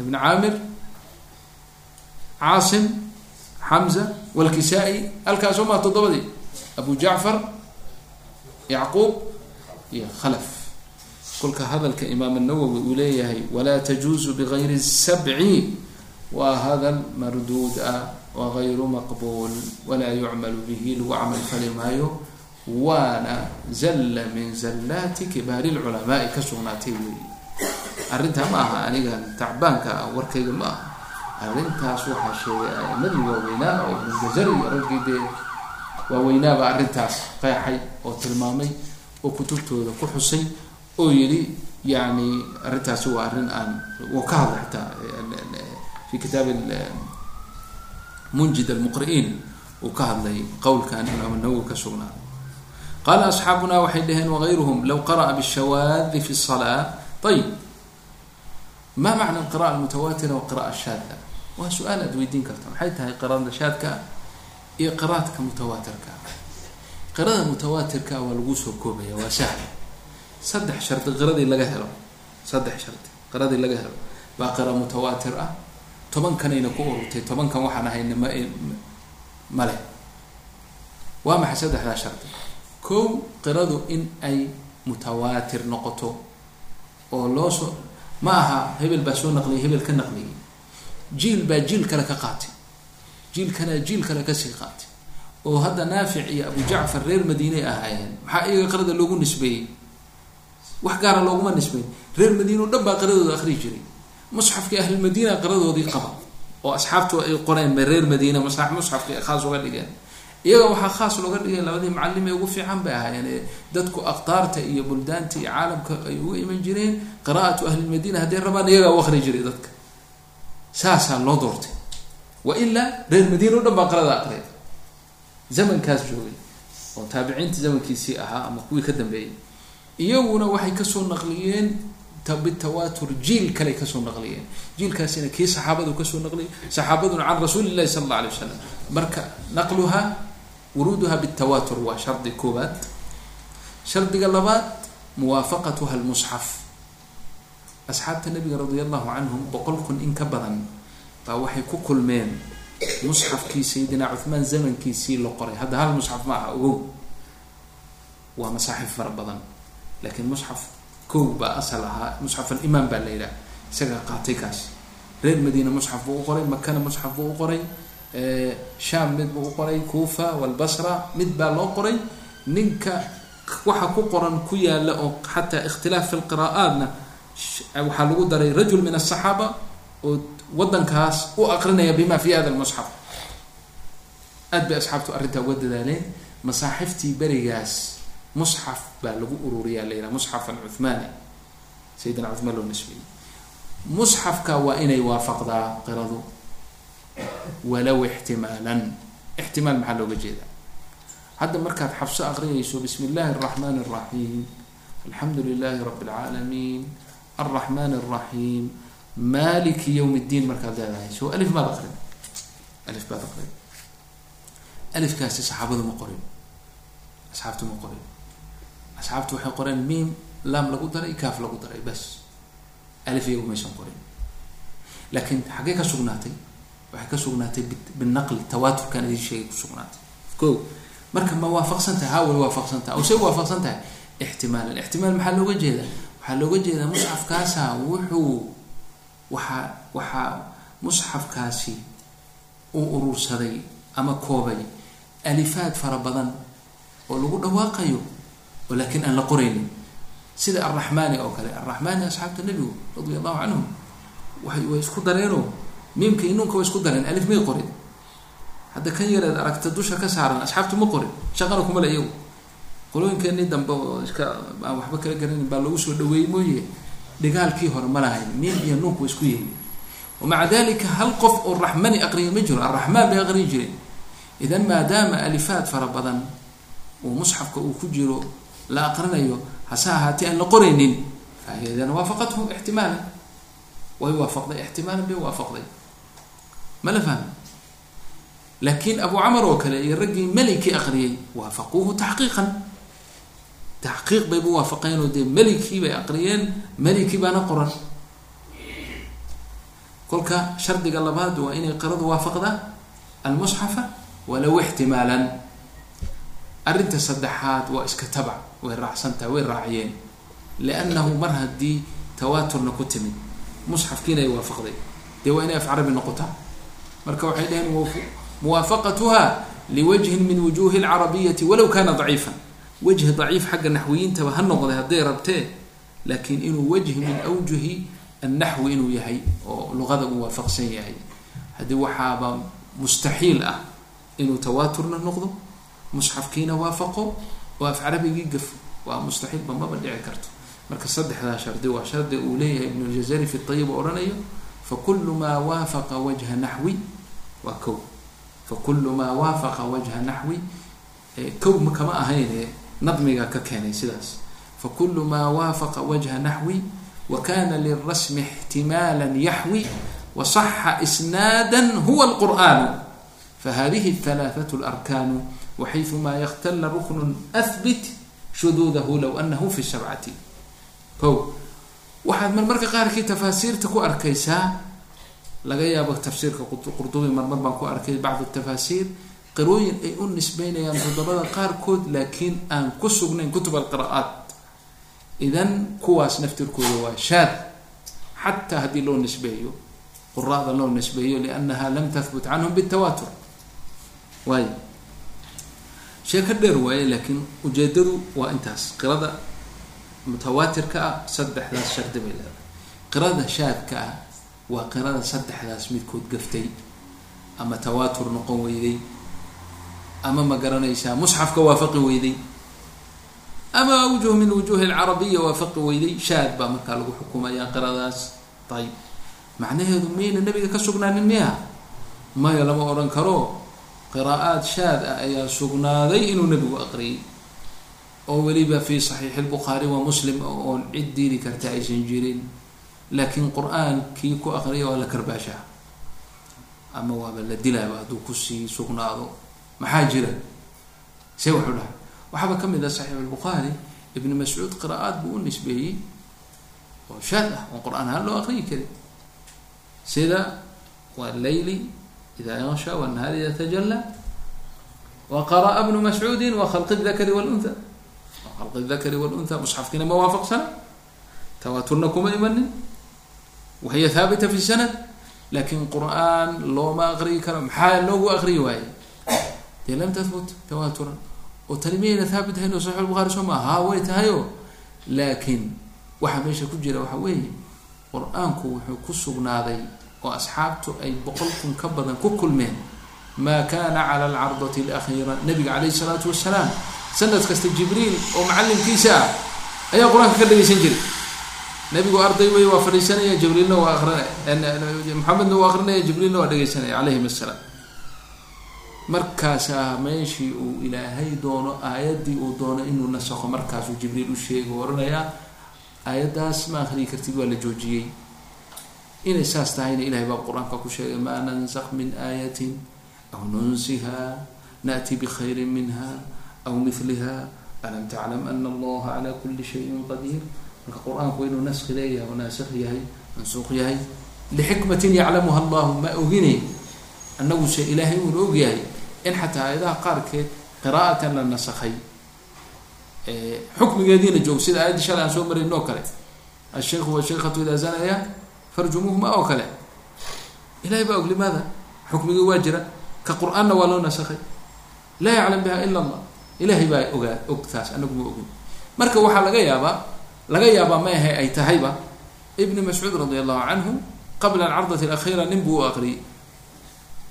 ibn caamir caasim xamza walkisaa-i halkaasoo maa toddobadii abu jacfar yacquub iyo khalaf kolka hadalka imaam الnawowi uu leeyahay walaa tajuuzu bgayri الsabci waa hadal marduud ah wagayru maqbuul walaa yucmalu bihi lagu camal fali maayo waana zalla min zallaati kibaari اlculamaai ka sugnaatay weyi arrintaa ma aha aniga tacbaanka ah warkayga ma aha. Arrintaas waxaa sheegay aimadii waaweynaa oo ibn jazari iyo raggii dee waaweynaaba arrintaas qeexay oo tilmaamay oo kutubtooda ku xusay oo yidhi yani arrintaasi waa arrin aan wuu ka hadlay xataa fi kitaab munjid almuqri'iin uu ka hadlay qowlkan imaam nawowi ka sugnaaday qaala asxaabuna waxay dhaheen wagayruhum low qara'a bishawaadi fi الsalaa ayib ma macna qira'a almutawaatira wa qira'a shaada waa su'aal aad weydiin karta maxay tahay qirada shaadka iyo qiraadka mutawaatirka qirada mutawaatirka waa lagu soo koobaya waa sahla saddex shardi qiradii laga helo saddex shardi qiradii laga helo baa qira mutawaatir ah tobankanayna ku ururtay tobankan waxaan ahayna ma male waa maxay saddexdaa shardi kow qiradu in ay mutawaatir noqoto oo loo soo ma aha hebel baa soo naqliyay hebel ka naqliyay jiil baa jiil kale ka qaatay. Jiilkana jiil kale ka sii qaatay. Oo hadda naafic iyo abu jacfar reer madiiney ahaayeen maxaa iyaga qirada loogu nisbeeyey? Wax gaara looguma nisbeyn. Reer madiine o dhan baa qiradooda akriyi jiray. Musxafkii ahlilmadiina qiradoodii qaba oo asxaabtu ay qoreen reer madiina ay khaas uga dhigeen iyaga waxaa khaas looga dhigay labadii macallim ee ugu fiican bay ahaayeen ee dadku aqtaarta iyo buldaanta iyo caalamka ay uga iman jireen qira'atu ahlilmadiina hadday rabaan iyagaa u akri jiray dadka. Saasaa loo doortay. Wa ilaa reer madiina o dhan baa qirada aqriya zamankaas joogay oo taabiciinta zamankiisii ahaa ama kuwii ka dambeeyey iyaguna waxay ka soo naqliyeen bitawaatur jiil kale ka soo naqliyeen. Jiilkaasina kii saxaabadu ka soo naqliyay saxaabaduna can rasuuli llahi sala alla alay wasalam marka naqluha wuruuduha bitawaatur waa shardi koobaad shardiga labaad muwaafaqatuha lmusxaf asxaabta nabiga radia allahu canhum boqol kun in ka badan baa waxay ku kulmeen musxafkii sayidina cuhmaan zamankiisii la qoray. Hadda hal musxaf ma aha ogow. Waa masaaxif fara badan. Laakiin musxaf kow baa asal ahaa musxaf alimaam baa la yidhaha isagaa qaatay kaas reer madiina musxaf buu u qoray makana musxaf buu u qoray sham mid buu u qoray kuufa walbasra mid baa loo qoray. Ninka waxa ku qoran ku yaalla oo xataa ikhtilaaf fi lqira'aatna waxaa lagu daray rajul min asaxaaba oo wadankaas u aqrinaya bima fi hada lmusxaf aad bay asxaabtu arrintaa uga dadaaleen. Masaaxiftii berigaas musxaf baa lagu ururiyaa la yidhaha musxaf alcuthmaani sayidina cuthmaan loo musxafka waa inay waafaqdaa qiradu walow ixtimaalan ixtimaal maxaa looga jeedaa? Hadda markaad xabso aqriyayso bismi illaahi araxmaan araxiim alxamdu lilaahi rabi alcaalamiin alraxmaan araxiim maaliki yowm iddiin markaad leedahay so alif maad aqrin alif baad aqrin alifkaasi saxaabadu ma qorin asxaabtu ma qorin asxaabtu waxay qoreen miim laam lagu daray kaaf lagu daray bas. Alif iyagu maysan qorin laakiin xaggee ka sugnaatay waxay ka sugnaatay binaqli tawaaturkan idin sheegay ku sugnaatay. Ko marka ma waafaqsan tahay haa way waafaqsan tahay o say waafaqsan tahay ixtimaalan ixtimaal maxaa looga jeedaa? Waxaa looga jeedaa musxafkaasa wuxuu waxaa waxaa musxafkaasi uu urursaday ama koobay alifaad fara badan oo lagu dhawaaqayo oo laakiin aan la qoraynin. Sida alraxmaani oo kale alraxmaani asxaabta nebigu radia allahu canhum way way isku dareenoo miimka iyo nuunka way isku dareen alif may qorin hadda kan yareed aragta dusha ka saaran asxaabtu ma qorin shaqana kuma le iyagu qolooyinkeenii dambe oo iska aan waxba kala garanin baa lagu soo dhaweeyey mooye dhigaalkii hore ma lahayn miim iyo nuunka way isku yeeli wamaca dalika hal qof oo raxmani aqriya ma jiro alraxmaan bay aqriyi jireen idan maadaama alifaad fara badan uu musxafka uu ku jiro la aqrinayo hase ahaatee aan la qoraynin fahidan waafaqathu ixtimaalan way waafaqday ixtimaalan bay waafaqday ma la fahmi? Laakiin abu camar oo kale iyo raggii melikii aqriyay waafaquuhu taxqiiqan taxqiiq bayba waafaqeen oo dee melikii bay aqriyeen melikii baana qoran. Kolka shardiga labaad waa inay qiradu waafaqda almusxafa walow ixtimaalan arrinta saddexaad waa iska tabac way raacsantahay way raaciyeen. Liannahu mar haddii tawaaturna ku timid musxafkiina ay waafaqday. Dee waa inay af carabi noqotaa marka waxay dhaheen muwaafaqatuha liwajhin min wujuhi lcarabiyati walow kana daciifan. Wajhi daciif xagga naxwiyiintaba ha noqday hadday rabtee laakiin inuu wajhi min awjuhi annaxwi inuu yahay oo luqada uu waafaqsan yahay. Haddii waxaaba mustaxiil ah inuu tawaaturna noqdo musxafkiina waafaqo oo af carabigii gafo waa mustaxiilba maba dhici karto. Marka saddexdaa shardi waa shardi uu leeyahay ibnu ljazari fi ayib oo odhanayo fakulu maa waafaqa wajha naxwi waa kow. Fakulu maa waafaqa wajha naxwi kow kama ahayne nadmiga ka keenay sidaas. Fakulu maa waafaqa wajha naxwi wa kana lilrasmi ixtimaala yaxwi wasaxa isnaada huwa alqur'aanu fahadihi alaaثat larkaanu waxayumaa yaktala ruknu ahbit shuduudahu low anahu fi sabcati kow. Waxaad marmarka qaarkii tafaasiirta ku arkaysaa laga yaabo tafsiirka qurdubi marmar baan ku arkay bacd tafaasiir qirooyin ay u nisbeynayaan toddobada qaarkood laakiin aan ku sugnayn kutub alqira'aat idan kuwaas naftirkooda waa shaad. Xataa haddii loo nisbeeyo quraada loo nisbeeyo liannaha lam tahbut canhum bitawatur waay sheeko dheer waaye laakiin ujeedadu waa intaas. Qirada mutawaatirka ah saddexdaas shardi bay leedahay. Qirada shaadka ah waa qirada saddexdaas midkood gaftay ama tawaatur noqon weyday ama ma garanaysaa musxafka waafaqi weyday ama awjuh min wujuhi alcarabiya waafaqi weyday shaad baa markaa lagu xukumayaa qiradaas. Ayib macnaheedu miyayna nabiga ka sugnaanin miya? Maya lama odhan karo qiraa'aad shaad ah ayaa sugnaaday inuu nebigu aqriyay. Oo weliba fi saxiixi lbukhaari wa muslim oon cid diidi karta aysan jirin laakiin qur'aankii ku aqriya waa la karbaashaa ama waaba la dilaaba hadduu ku sii sugnaado maxaa jira see wuxuu dhahay waxaaba ka mid ah saxiix albukhaari ibn mascuud qiraa'aad buu u nisbeeyey oo shaad ah oon qur'aan ahaan loo aqriyi karin sida waleyli ida yansha wanahaari ida tajalla wa bnu mascuudi wa dakari wlunha khalqi dakari wlunha musxafkiina ma waafaqsana tawaaturna kuma imanin wahiya haabita fi sanad laakin qur'aan looma aqriyi karo maxaa loogu aqriyi waaye dee lam tahbut tawaaturan oo tani miyayna haabit ahayn oo saxix lbukhari soo maa haa way tahayo laakiin waxaa meesha ku jira waxa weeye qur'aanku wuxuu ku sugnaaday oo asxaabtu ay boqol kun ka badan ku kulmeen maa kana cala alcardati alakhiira nabiga calayhi salaatu wasalaam sanad kasta jibriil oo macallimkiisa ah ayaa qur'aanka ka dhagaysan jiray nabigu arday wey waa fadhiisanaya jibriilna waa aqrinaya maxamedna waa aqrinaya jibriilna waa dhegaysanaya calayhim assalaam markaasaa meeshii uu ilaahay doono aayaddii uu doono inuu nasakho markaasuu jibriil u sheego oranayaa aayaddaas ma akriyi kartid waa la joojiyey. Inay saas tahayna ilahay baa qur'aanka ku sheegay maa nansakh min aayatin aw nunsiha naأti bkhayri minha aw miliha alam taclam ana allaha cala kuli shayin qadiir marka qur'aanku inuu naski leeyahay oo naasikh yahay mansuuq yahay lixikmatin yaclamuha allahu ma ogine annaguse ilaahay uuna ogyahay in xataa aayadaha qaarkeed qiraa'atan la nasakhay xukmigeediina joog sida aayaddii shalay aan soo marayn oo kale ashaykhu washaykatu idaa zanaya farjumuuhuma oo kale ilahay baa og limaada xukmigii waa jira ka qur'aanna waa loo nasakhay laa yaclam biha ila allah ilahay baa ogaa og taas anagu ma ogin marka waxaa laga yaabaa laga yaabaa ma ahe ay tahayba. Ibni mascuud radi allahu canhu qabla alcardati alakhiira nin buu u aqriyey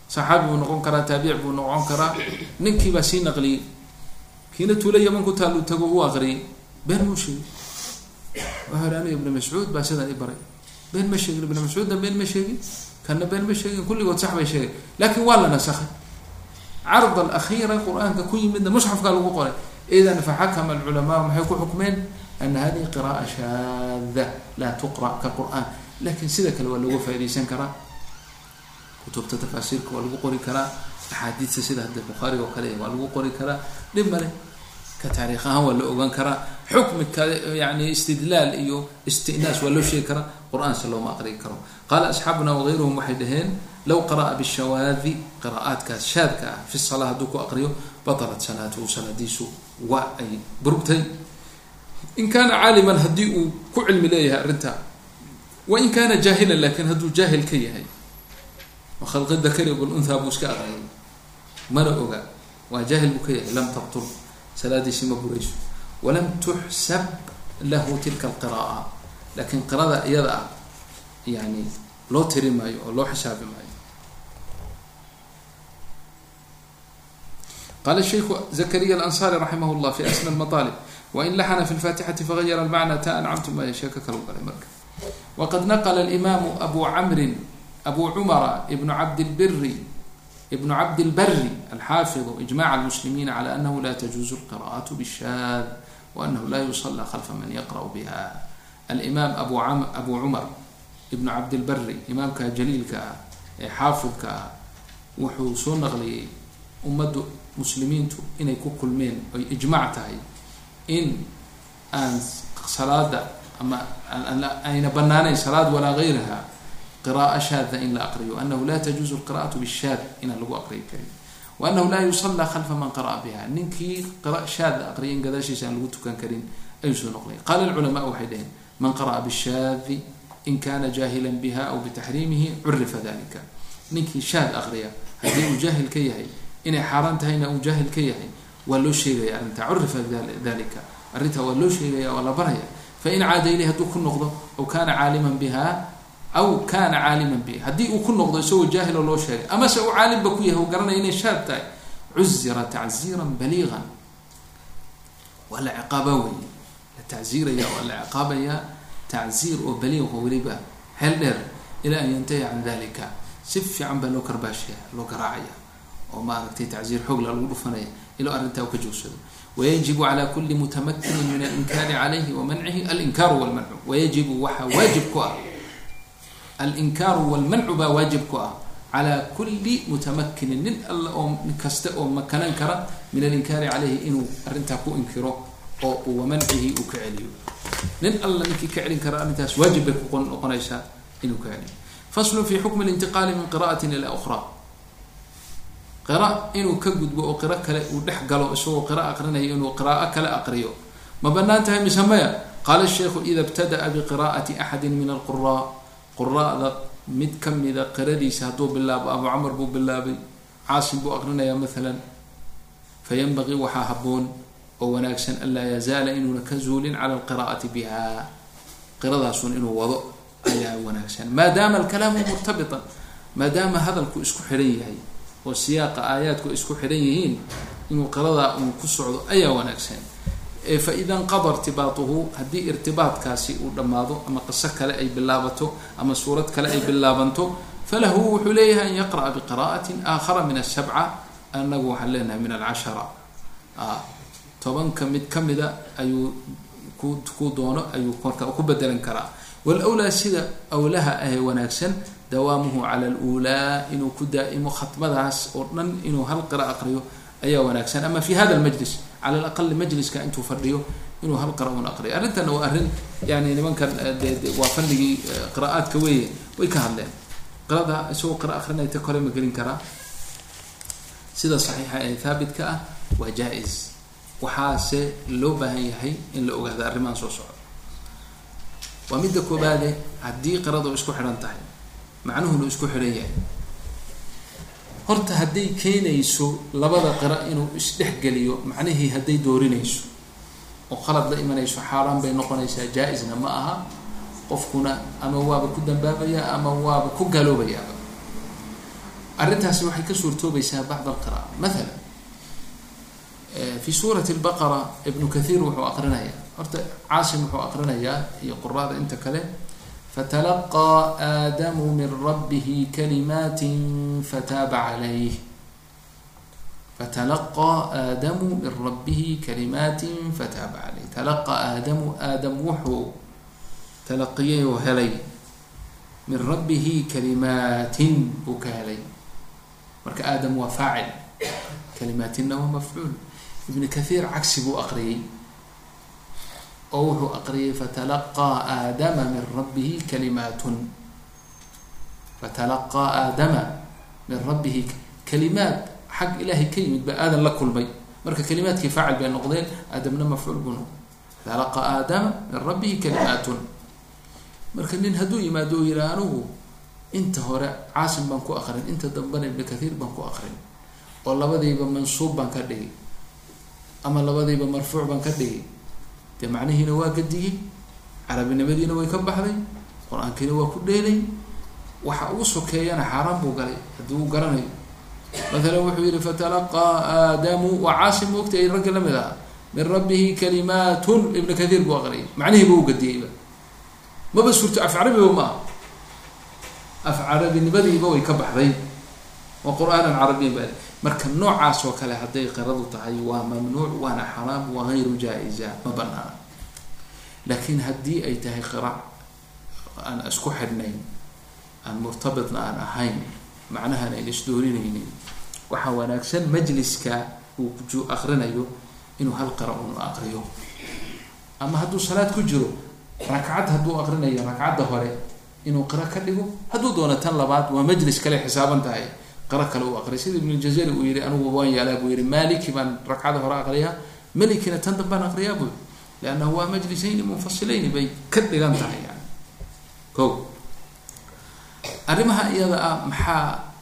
saxaabi buu noqon karaa taabic buu noqon karaa. Ninkiibaa sii naqliyey kiina tuula yaman ku taallu tago u aqriyay been muu sheegin wuxuu ihi aniga ibni mascuud baa sidan i baray. Been ma sheegin ibni mascuudna been ma sheegin kana been ma sheegin kulligood sax bay sheegay. Laakiin waa la nasakhay. Card alakhiira qur'aanka ku yimidna musxafkaa lagu qoray. Idan faxakama alculamaa maxay ku xukmeen ana hadihi qira'a shaada laa tuqra' ka qur'aan laakiin sida kale waa looga faaidaysan karaa kutubta tafaasiirka waa lagu qori karaa axaadiista sida hadda bukhaariga oo kale waa lagu qori karaa dhib male ka taariikh ahaan waa la ogaan karaa xukmi kale yani istidlaal iyo istinaas waa loo sheegi karaa qur'aanse looma aqrigi karo qaala asxaabuna wagayruhum waxay dhaheen low qara'a bishawaadi qira'aadkaas shaadka ah fi salaa hadduu ku aqriyo batalat salaatuhu salaadiisu waa ay burugtay in kaana caaliman haddii uu ku cilmi leeyahay arrintaa wain kaana jaahilan laakiin hadduu jaahil ka yahay khalqi dakari walunhaa buu iska aqriyay mana oga waa jaahil buu ka yahay lam tabtul salaadiisi ma burayso. Walam tuxsab lahu tilka alqira'a laakiin qirada iyada ah yani loo tiri maayo oo loo xisaabi maayo. Qala sheiku zakariya alansari raximah llah fi asna lmaaalib wain laxna fi lfatixati fagayara lmacna ta ancamtu maya sheeko kalu galay marka waqad naqla alimaamu abu camrin abu cumara ibnu cabdilbiri ibnu cabdilbari alxaafidu ijmac almuslimiina cala anahu la tajuuzu lqira'atu bishaad waanahu la yusala khalfa man yaqra'u biha alimaam abu abu cumar ibnu cabdilbari imaamka jaliilka ah ee xaafidka ah wuxuu soo naqliyey ummaddu muslimiintu inay ku kulmeen oy ijmac tahay in aan salaada ama ayna banaanayn salaad walaa gayraha qira'a shaada in la aqriyo. Anahu la tajuuzu lqira'atu bishaad inaan lagu aqriyi karin. Wa anahu laa yusallaa khalfa man qara'a biha ninkii qira shaada aqriya in gadaashiisa aan lagu tukan karin ayuu soo noqlay qaala alculamaa waxay dhaheen man qara'a bishaadi in kana jaahilan biha aw bitaxriimihi curifa dalika ninkii shaad aqriya haddii uu jaahil ka yahay inay xaaraan tahayna uu jaahil ka yahay waa loo sheegaya arrinta. Curifa dalika arrintaa waa loo sheegaya waa la baraya. Fain caada ilay hadduu ku noqdo aw kana caaliman biha aw kana caaliman biha haddii uu ku noqdo isagoo jaahiloo loo sheegay amase uu caalimba ku yahay uu garanaya inay shaad tahay cuzira tacziiran baliiqan waa la ciqaaba wey la tacziiraya waa la ciqaabaya tacziir oo baliiq weliba xeel dheer. Ilaa an yantahi can dalika si fiican baa loo karbaashaya loo garaacaya. Oo maaragtay tacziir xoogla lagu dhufanaya ilaa arrintaa u ka joogsado. Wayajibu cala kuli mutamakinin min alinkaari calayhi wa mancihi alinkaaru walmancu. Wayajibu waxaa waajib ku ah. Alinkaaru walmancu baa waajib ku ah. Calaa kuli mutamakinin nin alla oo kasta oo makanan kara min alinkaari calayhi inuu arrintaa ku inkiro oo wamancihi uu ka celiyo. Nin alla ninkii ka celin kara arrintaas waajib bay ku noqonaysaa inuu ka celiyo. Faslun fi xukmi lintiqaali min qira'atin ila ukhra qira inuu ka gudbo oo qiro kale uu dhex galo isagoo qira aqrinayo inuu qiraa'o kale aqriyo. Ma bannaan tahay mise maya? Qaala sheikhu ida ibtada'a biqira'ati axadi min alquraa quraada mid kamida qiradiisa hadduu bilaabo abu camar buu bilaabay caasim buu aqrinayaa maalan fayanbagii waxaa haboon oo wanaagsan anlaa yazaala inuuna ka zuulin cala alqira'ati biha. Qiradaasun inuu wado ayaa wanaagsan. Maadaama alkalaamu murtabitan maadaama hadalku isku xidhan yahay oo siyaaqa aayaadku ay isku xidhan yihiin inuu qiradaa uun ku socdo ayaa wanaagsan. Fa ida nqada irtibaatuhu haddii irtibaadkaasi uu dhammaado ama qiso kale ay bilaabato ama suurad kale ay bilaabanto falahu wuxuu leeyahay an yaqra'a biqira'atin aakhara min asabca anagu waxaan leenahay min alcashara. Tobanka mid kamida ayuu ku doono ayuu marka ku bedelan karaa. Wlwlaa sida awlaha ahee wanaagsan dawaamuhu cala alulaa inuu ku daa'imo khatmadaas oo dhan inuu hal qira aqriyo ayaa wanaagsan. Ama fi hada lmajlis cala alaqali majliska intuu fadhiyo inuu hal qira un aqriyo. Arrintana waa arrin yani nimankan de waa fanigii qira'aadka weeye way ka hadleen. Qirada isagoo qira aqrinayta kole ma gelin karaa. Sida saxiixa ee haabitka ah waa jaa-is waxaase loo baahan yahay in la ogaado arrimahan soo socda. Waa midda koobaade haddii qiradu isku xidhan tahay macnuhuna isku xidhan yahay. Horta hadday keenayso labada qira inuu isdhexgeliyo macnihii hadday doorinayso oo qalad la imanayso xaaraan bay noqonaysaa jaa-isna ma aha. Qofkuna ama waaba ku dambaabaya ama waaba ku galoobayaaba. Arrintaasi waxay ka suurtoobaysaa bacd alqira'a mathala fi suurati lbaqara ibnu kathiir wuxuu aqrinayaa horta caasim wuxuu aqrinayaa iyo quraada inta kale rabbihi kalimaati fataaba calayh fatalaqaa aadamu min rabbihi kalimaati fataaba calayh talaqa aadamu aadam wuxuu talaqiyay oo helay min rabbihi kalimaatin buu ka helay marka aadam waa faacil kalimaatinna waa mafcuul ibn kathiir cagsi oo wuxuu aqriyay fatalaqaa aadama min rabbihi kalimaatun fatalaqaa aadama min rabbihi kalimaat xag ilaahay ka yimid baa aadan la kulmay marka kalimaadkii faacil bay noqdeen aadamna mafcuul noqday fatalaqaa aadama min rabbihi kalimaatun marka nin hadduu yimaado oo yihi anigu inta hore caasim baan ku aqrin inta dambena ibn kathiir baan ku aqrin oo labadiiba mansuub baan ka dhigay ama labadiiba marfuuc baan ka dhigay dee macnihiina waa gadiyey carabinimadiina way ka baxday qur'aankiina waa ku dheelay waxa ugu sokeeyana xaaraan buu galay haddii uu garanayo. Maalan wuxuu yihi fatalaqaa aadamu waa caasim moogta ay ragga la mid aha min rabbihi kalimaatun ibna kathiir buu aqriyay. Macnihiiba u gadiyeyba maba suurto af carabiba ma aha. Af carabinimadiiba way ka baxday. Waa qur'aanan carabiyan ba marka noocaas oo kale hadday qiradu tahay waa mamnuuc waana xaraam waa hayru jaa-iza ma banaana laakiin haddii ay tahay qira aan isku xidhnayn aan murtabitna aan ahayn macnahan ayn isdoorinaynin waxaa wanaagsan majliska uu ju akrinayo inuu hal qira un aqriyo. Ama hadduu salaad ku jiro rakcad hadduu aqrinayo rakcadda hore inuu qiro ka dhigo hadduu doono tan labaad waa majlis kale xisaaban tahay qaro kale uu aqriya. Sida ibn ljazari uu yihi anigu waan yaalaa buu yihi maliki baan ragcada hore aqriyaa malikina tan dambaan aqriyaa buu liannahu waa majlisayni munfasilayni bay ka dhigan tahay yani. Ko arrimaha iyada ah maxaa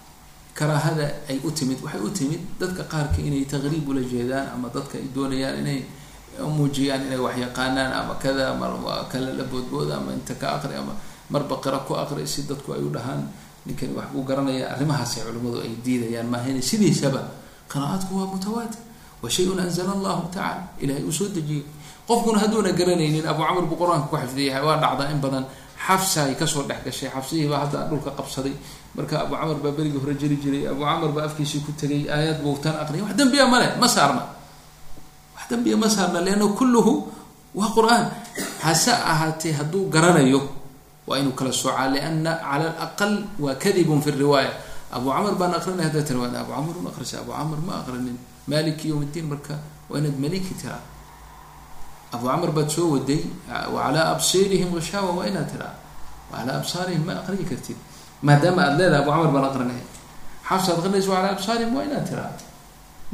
karaahada ay u timid? Waxay u timid dadka qaarka inay taqriib ula jeedaan ama dadka ay doonayaan inay muujiyaan inay wax yaqaanaan ama kada mar kale la boodbooda ama inta ka aqri ama marba qira ku aqri si dadku ay u dhahaan ninkani wax buu garanaya arrimahaasay culimmadu ay diidayaan maahayna sidiisaba. Qiraa'aadku waa mutawaatir. Wa shay-un anzala allahu tacala ilahay uu soo dejiyey. Qofkuna hadduuna garanaynin abu camr buu qur'aanka ku xifdiyahay waa dhacdaa in badan xafsa ay ka soo dhex gashay. Xafsihii baa hadda dhulka qabsaday. Marka abu camar baa berigii hore jeri jiray. Abu camar baa afkiisii ku tegay aayad buu tan aqriyay. Wax dembiya male ma saarna. Wax dembiya ma saarna leanna kulluhu waa qur'aan. Hase ahaatee hadduu garanayo waa inuu kala soocaa liana cala alaqal waa kadibun fi riwaaya abu camar baan aqrinay haddaa tirawaada abu camar un aqrisa abu camar ma aqrinin maliki yowm ddiin marka waa inaad maliki tiraa abu camar baad soo waday wacalaa absirihim gishaawa waa inaad tiraa wacalaa absaarihim ma aqriyi kartid maadaama aad leedahay abu camar baan aqrinay xafsa ad aqrinaysa wacalaa absaarihim waa inaad tiraa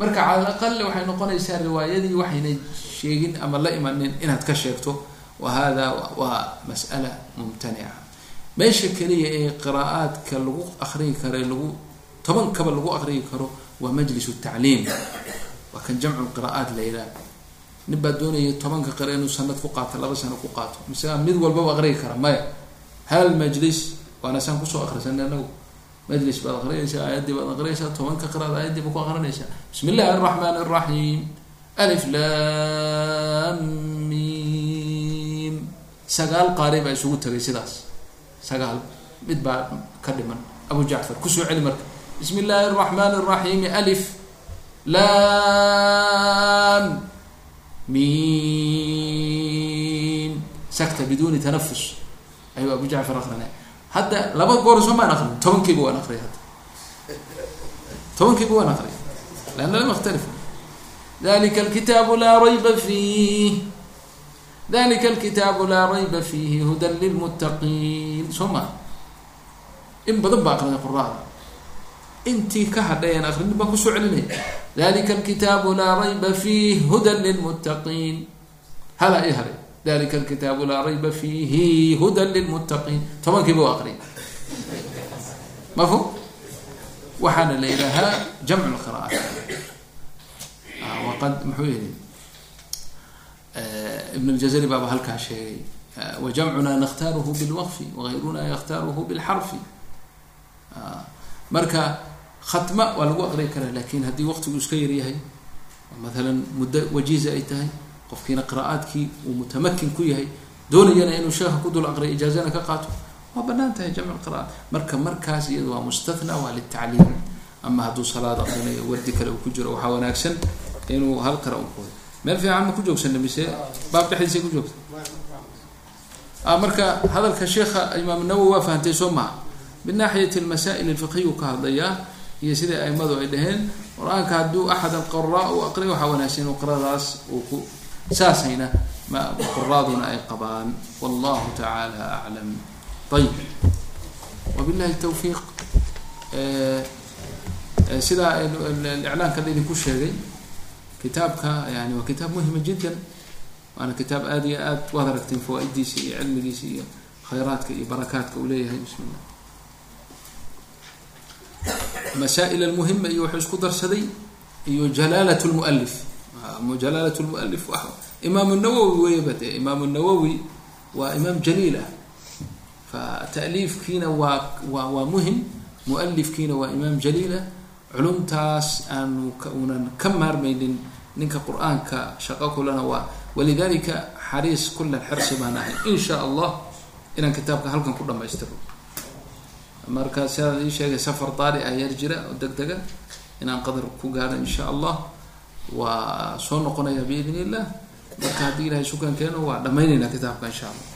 marka cala alaqal waxay noqonaysaa riwaayadii waxayna sheegin ama la imanin inaad ka sheegto wa hada waa mas'ala mumtanica meesha keliya ee qiraa'aadka lagu aqriyi karo lagu tobankaba lagu aqriyi karo waa majlis tacliim. Waa kan jamcu qira'aat la yidhaah nin baa doonaya tobanka qira inuu sanad ku qaato laba sano ku qaato. Mise mid walbaba aqriyi kara maya. Hal majlis waana saan ku soo akrisanay anagu. Majlis baad aqrinaysaa aayaddii baad aqrinaysaa tobanka qiraad aayaddii ba ku aqrinaysaa bismi illahi araxmaan araxiim alif sagaal qaari baa isugu tagay sidaas. Sagaal. Mid baa ka dhiman. Abu jacfar ku soo celi marka. Bismi illaahi araxmaan araxiimi alif. Lam mim sakta biduni tanafus ayuu abu jacfar aqrinay. Hadda laba goor soo maan aqrin. Tobankiiba waan aqriyay hadda. Tobankiiba waan aqriyay leanna lam yakhtalifu dalika alkitaabu laa rayba fiih dalika alkitaabu laa rayba fiihi hudan lilmuttaqiin soo maa in badan baa aqrinay quraada intii ka hadhay aan aqrinin baan ku soo celinaya dalika alkitaabu laa rayba fiih hudan lilmuttaqiin hala i haray dalika alkitaabu laa rayba fiihi hudan lilmuttaqiin tobankiiba u aqriyay mafhum waxaana la jamcu lqira'aat waqad muxuu yihi ibn اljazari baaba halkaa sheegay wajamcuna nakhtaaruhu bilwaqfi wagayruna yakhtaaruhu bilxarfi marka khatma waa lagu aqriyi karaa laakiin haddii waqtigu iska yaryahay maalan muddo wajiiza ay tahay qofkiina qira'aadkii uu mutamakin ku yahay doonayana inuu sheekha ku dul aqriyo ijaazana ka qaato waa bannaan tahay jamc qira'aat marka markaas iyada waa mustathnaa waa litacliim ama hadduu salaad aqrinayo wardi kale uu ku jiro waxaa wanaagsan inuu hal qira u qoodo meel fiican ma ku joogsana mise baab dhexdiisa ku joogta marka hadalka sheekha imaam nawowi waa fahantay soo maha min naaxiyati almasaa'il alfiqhiyu ka hadlayaa iyo sida aimadu ay dhaheen qur'aanka hadduu axad alqaraa u aqriyo waxaa wanaagsan inuu qiradaas uu ku saasayna ma quraaduna ay qabaan. Wallahu tacaala aclam ayib wabillahi tawfiiq. Sidaa iclaankan idinku sheegay kitaabka yani waa kitaab muhima jiddan waana kitaab aada iyo aad waad aragteen fawaa-idiisa iyo cilmigiisa iyo khayraadka iyo barakaadka uu leeyahay. Bismi llah masaa-il almuhima iyo wuxuu isku darsaday iyo jalaalat lmualif jalaalat lmualif imaamu nawowi weyaba dee imaamu nawowi waa imaam jaliil ah. Fa ta'liifkiina waa waa waa muhiim mualifkiina waa imaam jaliil ah. Culumtaas aanu unan ka maarmaynin ninka qur'aanka shaqo kulana waa. Walidalika xariis kula xirsi baan ahay. In sha allah inaan kitaabka halkan ku dhamaystiro marka sidaad ii sheegay safar daari ah yar jira oo deg dega inaan qadar ku gaaro in sha allah. Waa soo noqonaya biidn illah marka haddii ilahay sukan keeno waa dhamaynaynaa kitaabka insha allah.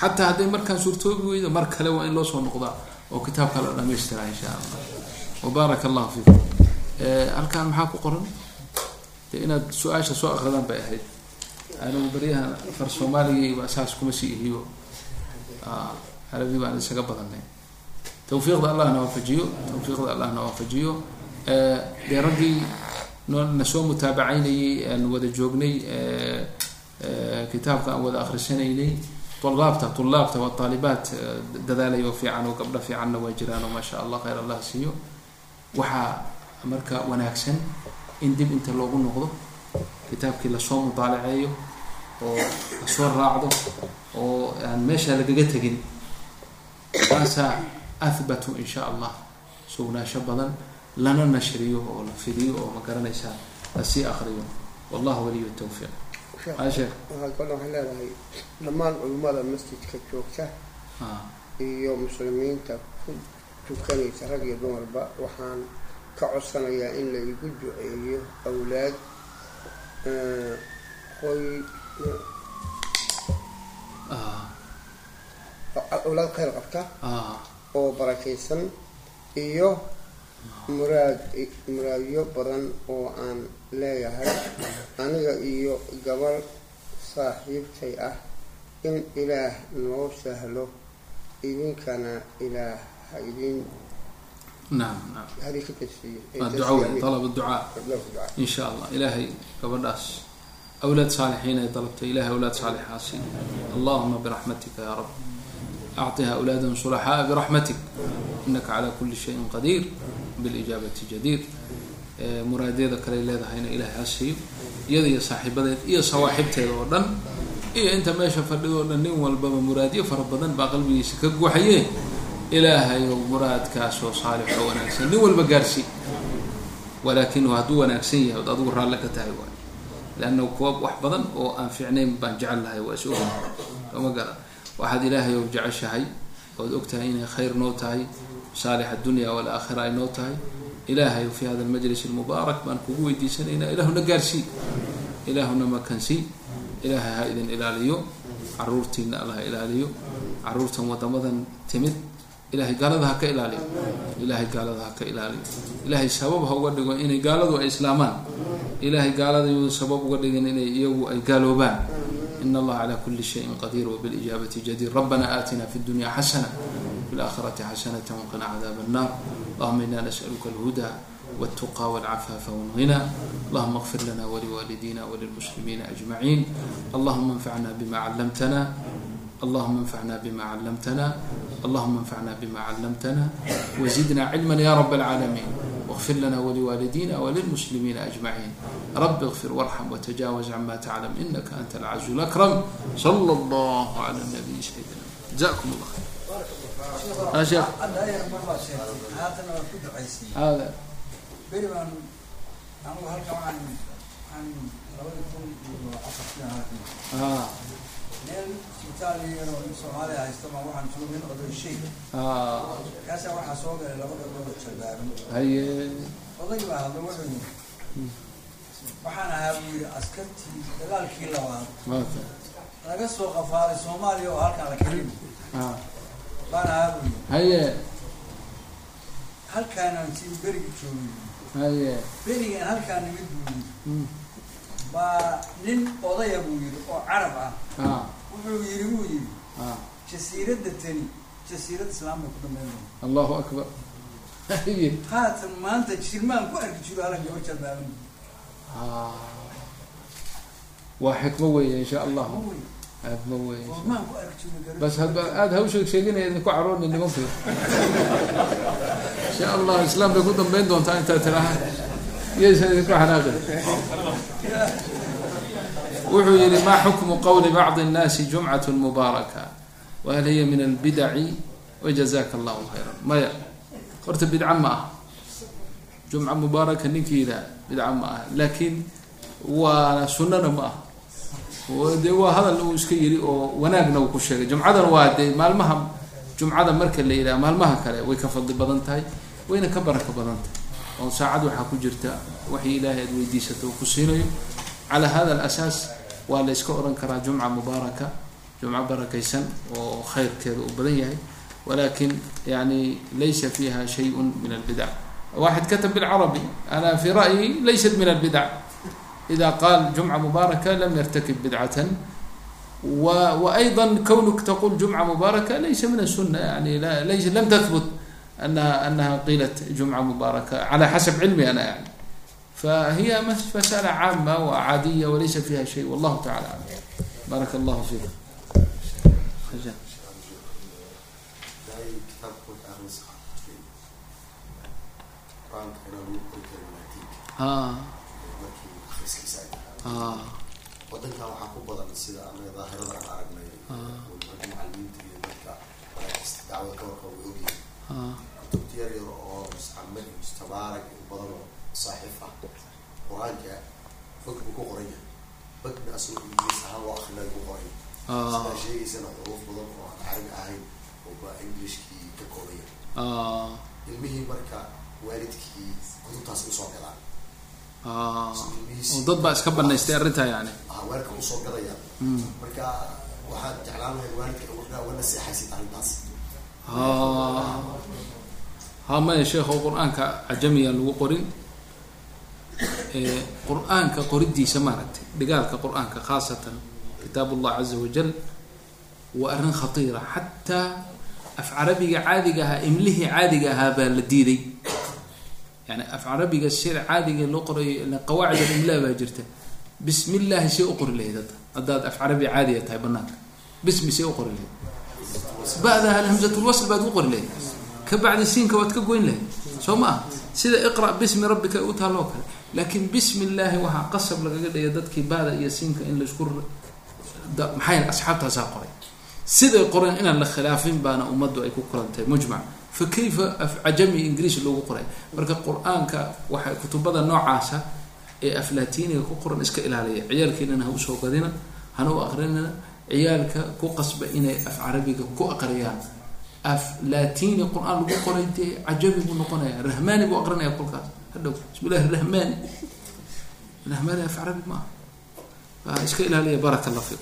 Xataa hadday markaan suurtoobi weydo mar kale waa in loo soo noqdaa oo kitaabka la dhamaystiraa insha allah. Wbaaraka allahu fiikum. Halkaan maxaa ku qoran inaad su'aasha soo akridaan bay ahayd. Anigu baryahan far soomaaligayba saas kuma sii ihiyo carabi baan isaga badanay tawfiiqda allahna waafajiyo tawfiiqda allahna waafajiyo. Dee raggii na soo mutaabacaynayay aan wada joognay kitaabka aan wada akhrisanaynay ulaabta tulaabta waa taalibaat dadaalay oo fiican oo gabdho fiicanna waa jiraan oo maa sha allah khayr allah siiyo. Waxaa marka wanaagsan in dib inta loogu noqdo kitaabkii la soo mudaalaceeyo oo la soo raacdo oo aan meesha lagaga tegin taasaa ahbatu in sha allah. Sugnaasho badan lana nashriyo oo la fidiyo oo ma garanaysaa la sii akriyo wallahu waliyu tawfiiq. Waxaa kaloo waxay leedahay dhammaan culimmada masjidka joogta iyo muslimiinta ku tukanaysa rag iyo dumarba waxaan ka codsanayaa in la igu duceeyo awlaad qoy awlaad khayr qabta? Oo barakaysan iyo muraad muraadyo badan oo aan leeyahay. Aniga iyo gabar saaxiibtay ah in ilaah noo sahlo idinkana ilaah ha idin naam naam. Hadii ka tasiiyo waa duca wey dalab ducaa. In sha allah ilaahay gabadhaas awlaad saalixiin ay dalabtay. Ilahay awlaad saalixaasi allahuma biraxmatika ya rab. Acطiha awlaadan sulaxaa biraxmatik inaka calaa kuli shayin qadiir. Bilijaabati jadiir muraadyada kale leedahayna ilaahay ha siiyo. Iyada iyo saaxiibadeed iyo sawaaxibteeda oo dhan. Iyo inta meesha fadhido o dhan nin walbaba muraadyo fara badan baa qalbigiisa ka guuxaye ilaahayow muraadkaasoo saalix oo wanaagsan nin walba gaarsii walaakinu hadduu wanaagsan yahay od raalle ka tahay waay leanna kuwa wax badan oo aan fiicnayn baan jecel lahay waa is sooma gara waxaad ilaahay ow jeceshahay ood og tahay inay khayr noo tahay saalix addunya walaakhira ay noo tahay ilaahay fi hada almajlis almubaarak baan kugu weydiisanaynaa ilaahuna gaarsii ilaahuna makansii ilaahay ha idin ilaaliyo caruurtiina alla ilaaliyo caruurtan wadamadan timid ilahay gaalada ha ka ilaaliyo ilahay gaalada ha ka ilaaliyo ilahay sabab ha uga dhigo inay gaaladu ay islaamaan ilahay gaaladayu sabab uga dhigin inay iyagu ay gaaloobaan in allaha calaa kuli shayin qadiir wbilijaabati jadiir rabbana aatina fi dunya xasana fi laakhirati xasanata waqina cadaab annar allahuma ina nas'aluka alhuda والتقى والعفاف والغنى اللهم اغفر لنا ولوالدينا وللمسلمين أجمعين اللهم انفعنا بما علمتنا اللهم انفعنا بما علمتنا اللهم انفعنا بما علمتنا وزدنا علما يا رب العالمين واغفر لنا ولوالدينا وللمسلمين أجمعين رب اغفر وارحم وتجاوز عما تعلم إنك أنت العز الأكرم صلى الله على النبي سيدنا جزاكم الله خير ها شيخ هذا بينما haye. Odayba hadla wuxuu laga soo qafaalay soomaaliya oo halkaan la baa nin odaya buu yiri oo carab ah wuxuu yii wuu yii ah. jasiirada tani jasiirad islaamka ku dambeyn allahu akbar. Haatan maanta jirmaan ku arki jiro halagga wajabaaba ah. waa xikmo weeye insha allahu xikmo weeye. Bas hadba aada hawsheeg sheeginaya idinku carooni nimanku insha allahu islaam bay ku dambeyn doontaa intaa tiraha. Iyaysan idinku xanaaqin (laughs) wuxuu yihi ma xukmu qowli bacdi الnaasi jumcaة mubaaraka wahal hiya min albidaci wajazaka allahu khayra maya horta bidca ma ah jumca mubaaraka ninkii yidhaha bidca ma ah laakiin waa sunana ma ah oo dee waa hadal uu iska yiri oo wanaagna uu ku sheegay jumcadan waa dee maalmaha jumcada marka la yidhaha maalmaha kale way ka fadli badan tahay wayna ka barako badan tahay oo saacad waxaa ku jirta waxii ilaahay aad weydiisata uu ku siinayo calى hada alasaas waa la iska oran karaa jumca mubaaraka jumco barakaysan oo khayrkeeda uu badan yahay. Walakin yani laysa fiha shayun min albidac waxid katab bilcarabi ana fi ra'yi laysat min albidac ida qaal jumca mubaaraka lam yartakib bidcatan. وأيضا كونك تقول جمعة مباركة ليس من السنة يعني لا ليس لم تثبت أنها أنها قيلت جمعة مباركة على حسب علمي فهي مسألة عامة وعادية وليس فيها شيء والله تعالى أعلم بارك الله فيك خجل. Daí kitaabka marka akhriska qur-aanka inaan lagu qori karin laatiinka آه markii akhriskiisa ay tahay آه wadankan waxaa ku badan sida anaga daahirada aan aragnay Ah. waliba macalimiinta iyo dadka maraakista dacwada ka warka way ogyihiin آه kutubta yar yar oo mustacmal iyo mustabaarak iyo badan oo saaxiif ah qur'aanka fog ku qoran yahay bagna asagoo ahaan loo akrinay ku qoraya sidaa sheegaysana xuruuf badan oo aan carabi ahayn oo baa englishkii ka kooban yahay ilmihii marka waalidkii kutubtaas u soo galaan dad baa iska banaystay arrintaa yani waalidka u soo gadaya marka waxaan jeclaan lahay waalidka wana seexaysid arrintaas ha maya sheekho qur'aanka cajamiya lagu qorin qur'aanka qoridiisa maaragtay dhigaalka qur'aanka khaasatan kitaab ullah caza wajal waa arrin khatiira. Xataa af carabiga caadiga ahaa imlihii caadiga ahaa baa la diiday. Yani af carabiga sida caadiga loo qorayo qawaacid alimlaa baa jirta. Bismi llahi see u qori lahayd hadda. Haddaad af carabi caadiga tahay banaanka. Bismi see u qori lahayd. Ba'daha alhamzatulwasl baad u qori lahayd. Ka bacdi siinka waad ka goyn lahayd. Soo ma ah sida iqra' bismi rabbika u taalloo kale laakiin bismi illaahi waxaa qasab lagaga dhigay dadkii ba'da iyo siinka in la isku maxay asxaabtaasaa qoray. Siday qoreen inaan la khilaafin baana ummaddu ay ku kulantahay mujmac. Fa kayfa af cajami ingiriis loogu qoray. Marka qur'aanka waxay kutubada noocaasa ee aflaatiiniga ku qoran iska ilaaliya ciyaalkeenana ha u soo gadina hana u ciyaalka ku qasba inay af carabiga ku aqriyaan. Af latini qur'aan lagu qoray dee cajami buu noqonaya rahmani buu aqrinaya kolkaas hadhow bismi illahi raxmaan raxmaan af carabi maaha waa iska ilaaliya baraka lafi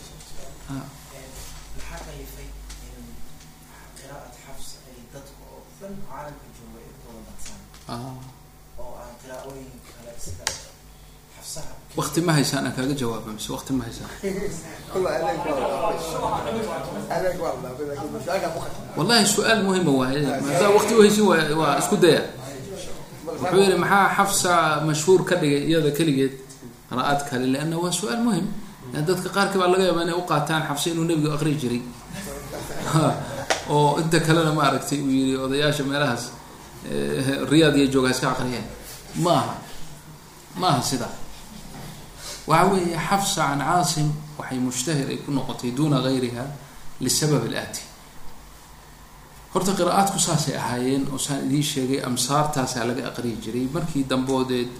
wati ma haysaan aan kaaga jawaaba mise wati ma haysaan? (laughs) Wallahi su'aal muhima waaye maada wati uhaysin waa isku daya wuxuu yihi maxaa xafsa mashhuur ka dhigay iyada keligeed? Qiraa'ad kale lianna waa su'aal muhiim dadka qaarkii baa laga yaabaa inay u qaataan xafsa inuu nebigu aqri jiray. (laughs) Oo inta kalena ma aragtay uu yihi odayaasha meelahaas riyaad iyo jooga iska aqriyeen ma aha. Ma aha sidaa waxa weeye xafsa can caasim waxay mushtahir ay ku noqotay duna gayriha lisabab alaati horta qiraa'aadku saasay ahaayeen oo saan idiin sheegay amsaartaasaa laga aqriyi jiray. Markii damboodeed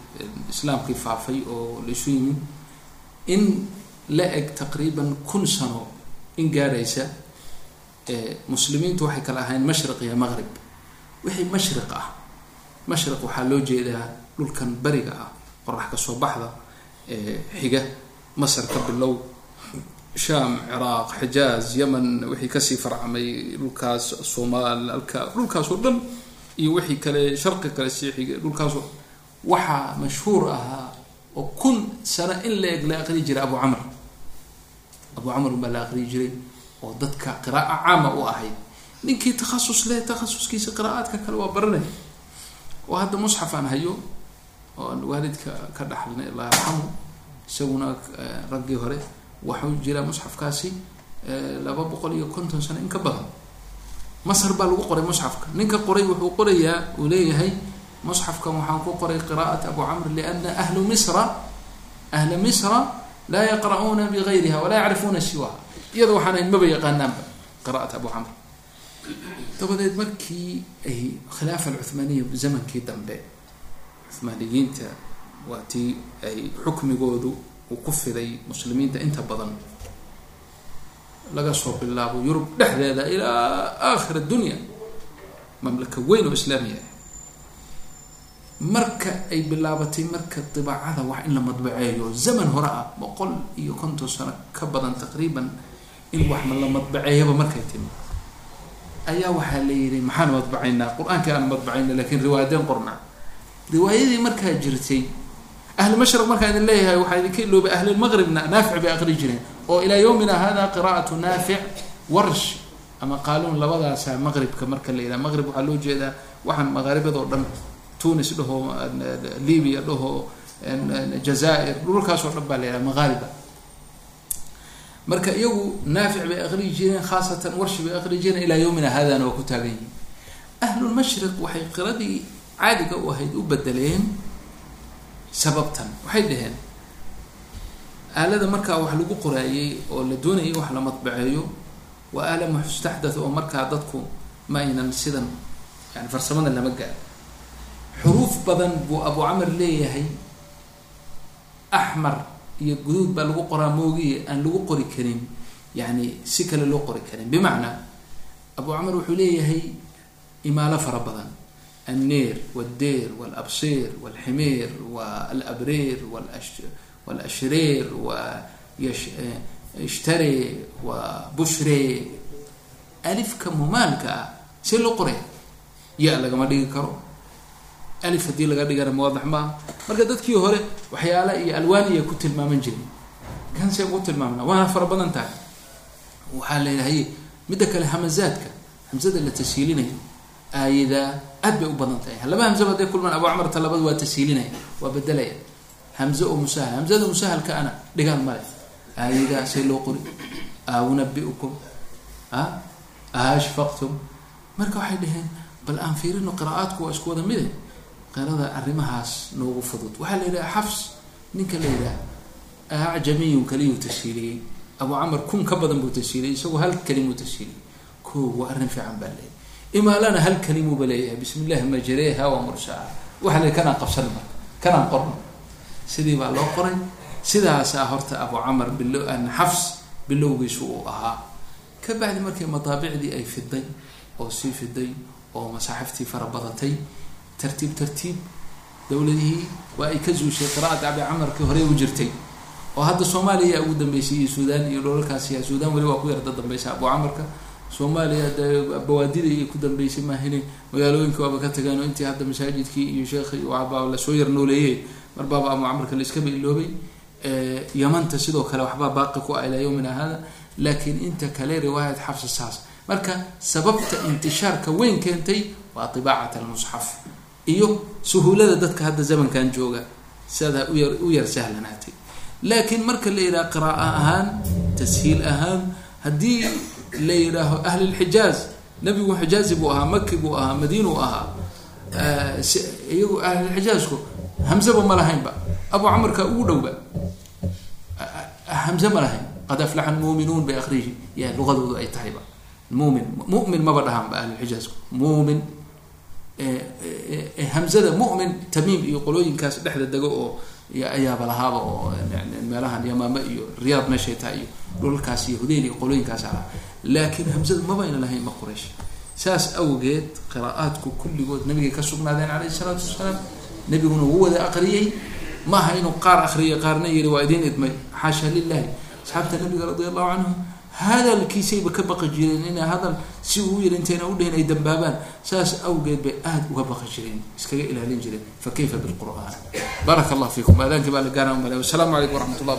islaamkii faafay oo la isu yimid in la eg taqriiban kun sano in gaadhaysa ee muslimiintu waxay kala ahayn mashriq iyo maqrib wixii mashriq ah mashriq waxaa loo jeedaa dhulkan beriga ah qorax ka soo baxda xiga masar ka bilow shaam ciraaq xijaaz yemen wixii ka sii farcamay dhulkaas soomaal halka dhulkaas oo dhan iyo wixii kale sharqi kale sii xigay dhulkaasoo waxaa mashhuur ahaa oo kun sano in la eg la aqriyi jiray abu camr. Abu camr baa la aqriyi jiray oo dadka qiraa'o caama u ahayd. Ninkii takhasus leh takhasuskiisa qiraa'aadka kale waa baranay oo hadda musxaf aan hayo oo aan waalidka ka dhaxalnay allah yarxamu isaguna eh, raggii hore waxuu jiraa musxafkaasi laba boqol iyo konton sano in ka badan. Masar baa lagu qoray musxafka. Ninka qoray wuxuu qorayaa uu leeyahay musxafkan waxaan ku qoray qiraa'at abu camr liana ahlu misra ahla misra laa yaqra'uuna bigayriha walaa yacrifuuna siwaha iyada waxaan ahayn maba yaqaanaanba qiraa'at abu camr. Dabadeed markii ay khilaafa alcuthmaaniya zamankii dambe cuthmaaniyiinta waa tii ay xukmigoodu uu ku fiday muslimiinta inta badan laga soo bilaabo yurub dhexdeeda ilaa aakhir addunya mamlaka weyn oo islaamiya ah marka ay bilaabatay marka dibaacada wax in la madbaceeyo zaman hore ah boqol iyo konton sano ka badan taqriiban in wax la madbaceeyaba markay timi. Ayaa waxaa la yidhi maxaan madbacaynaa? Qur'aankii aan madbacayna lakiin riwaayadeen qornaa. Riwaayadii markaa jirtay ahli mashriq markaan idin leeyahay waxaa idinka iloobay ahlilmaqribna naafic bay aqri jireen oo ilaa yowmina hada qiraa'atu naafic warsh ama qaaluun labadaasa maqribka marka la yidhaha maqrib waxaa loo jeedaa waxaan maqaaribadoo dhan tunis dhaho libya dhaho jazaa'ir dhulkaasoo dhan baa la yidhaha maqaariba marka iyagu naafic bay aqriyi jireen khaasatan warshi bay aqriyi jireen ilaa yowmina haadana waa ku taagan yihiin ahlulmashriq waxay qiradii caadiga u ahayd u bedeleen sababtan. Waxay dhaheen aalada markaa wax lagu qoraayey oo la doonayay wax la madbaceeyo waa aala mustaxdath oo markaa dadku ma aynan sidan yani farsamada lama gaaro xuruuf badan buu abu camar leeyahay. Axmar iyo guduud baa lagu qoraa moogiye aan lagu qori karin yani si kale loo qori karin. Bimacnaa abu camar wuxuu leeyahay imaalo fara badan anneer wاldeer wاlabsir wاlximeer wاlabreer wاlashreer wa ishtare wa bushre alifka mumaalka ah see loo qoraya ya lagama dhigi karo alif haddii laga dhigana muwaadax maaha marka dadkii hore waxyaala iyo alwaaniya ku tilmaaman jiray kan see ugu tilmaamna waana fara badan tahay waxaa leedahay midda kale hamazaadka hamzada la tashiilinayo aayada aad bay u badan tahay laba hamzaba haday kulmaan abu camar talabad waa tashiilinaya waa bedelaya hamze oo musahal hamzada musahalka ana dhigaan male aayada see loo qori. Aunabiukum a ashfaqtum marka waxay dhaheen bal aan fiirino qiraa'aadku waa isku wada mide qirada arrimahaas noogu fudud. Waxaa la yidhaha xafs ninka la yidhaha acjamiyun kaliyuu tashiiliyey abu camar kun ka badan buu tashiiliyey isagoo hal kalimuu tashiiliyey ko waa arrin fiican baa imaalana hal kalimuuba leeyahay bismi illahi majreha wa mursaa waxa la kanaan qabsan marka kanaan qorno. Sidii baa loo qoray. Sidaasaa horta abu camar bilo xafs bilowgiisu uu ahaa. Ka bacdi markii madaabicdii ay fiday oo sii fiday oo masaaxiftii fara badatay tartiib tartiib dowladihii waa ay ka zuushay qira'at abi camarkii horey u jirtay. Oo hadda soomaaliya ugu dambeysay iyo suudaan iyo dholalkaasiya suudaan weli waa ku yarda dambeysa abu camarka soomaaliya bawaadida iyo ku dambeysay maahine magaalooyinka waaba ka tageen intii hadda masaajidkii iyo sheekhi waaba la soo yar nooleeyey mar baaba abu camarka la iskaba iloobay yamanta sidoo kale waxbaa baaqi ku ah ilaa yowmina hada laakiin inta kale riwaayat xafsa saas. Marka sababta intishaarka weyn keentay waa tibaacat almusxaf iyo suhuulada dadka hadda zamankan jooga. Sidaa u yar sahlanaatay. Laakiin marka la yidhaha qira'a ahaan tashiil ahaan haddii la yidhaaho ahli lxijaaz. Nabigu xijaazi buu ahaa maki buu ahaa madiinuu ahaa. Iyagu ahlilxijaazku hamzeba ma lahaynba. Abu camarka ugu dhowba. Hamze ma lahayn. Qad aflaxa lmuuminuun bay akriyi ya luqadoodu ay tahayba. Mumin mumin maba dhahaanba ahlulxijaazku mumin hamzada mumin tamiim iyo qolooyinkaas dhexda dego oo ayaaba lahaaba oo meelahan yamaame iyo riyaad meeshay tahay iyo dhulalkaas iyo hudeyl iyo qolooyinkaas ahaa laakiin hamzada mabayna lahayn ma quraysh saas awgeed qiraa'aadku kulligood nabigay ka sugnaadeen calayhi isalaatu wasalaam nebiguna wuu wada aqriyey maaha inuu qaar akriyay qaarna yiri waa idiin idmay xaasha lilahi asxaabta nabiga radi allahu canhum hadalkiisayba ka baqi jireen inay hadal si uu yiri intayna udhihin ay dambaabaan saas awgeed bay aada uga baqi jireen iskaga ilaalin jireen fa kayfa bilqur'aan baaraka allah fiikum aadaankii baa la gaana umale wasalaamu calaykum waraxmat ullah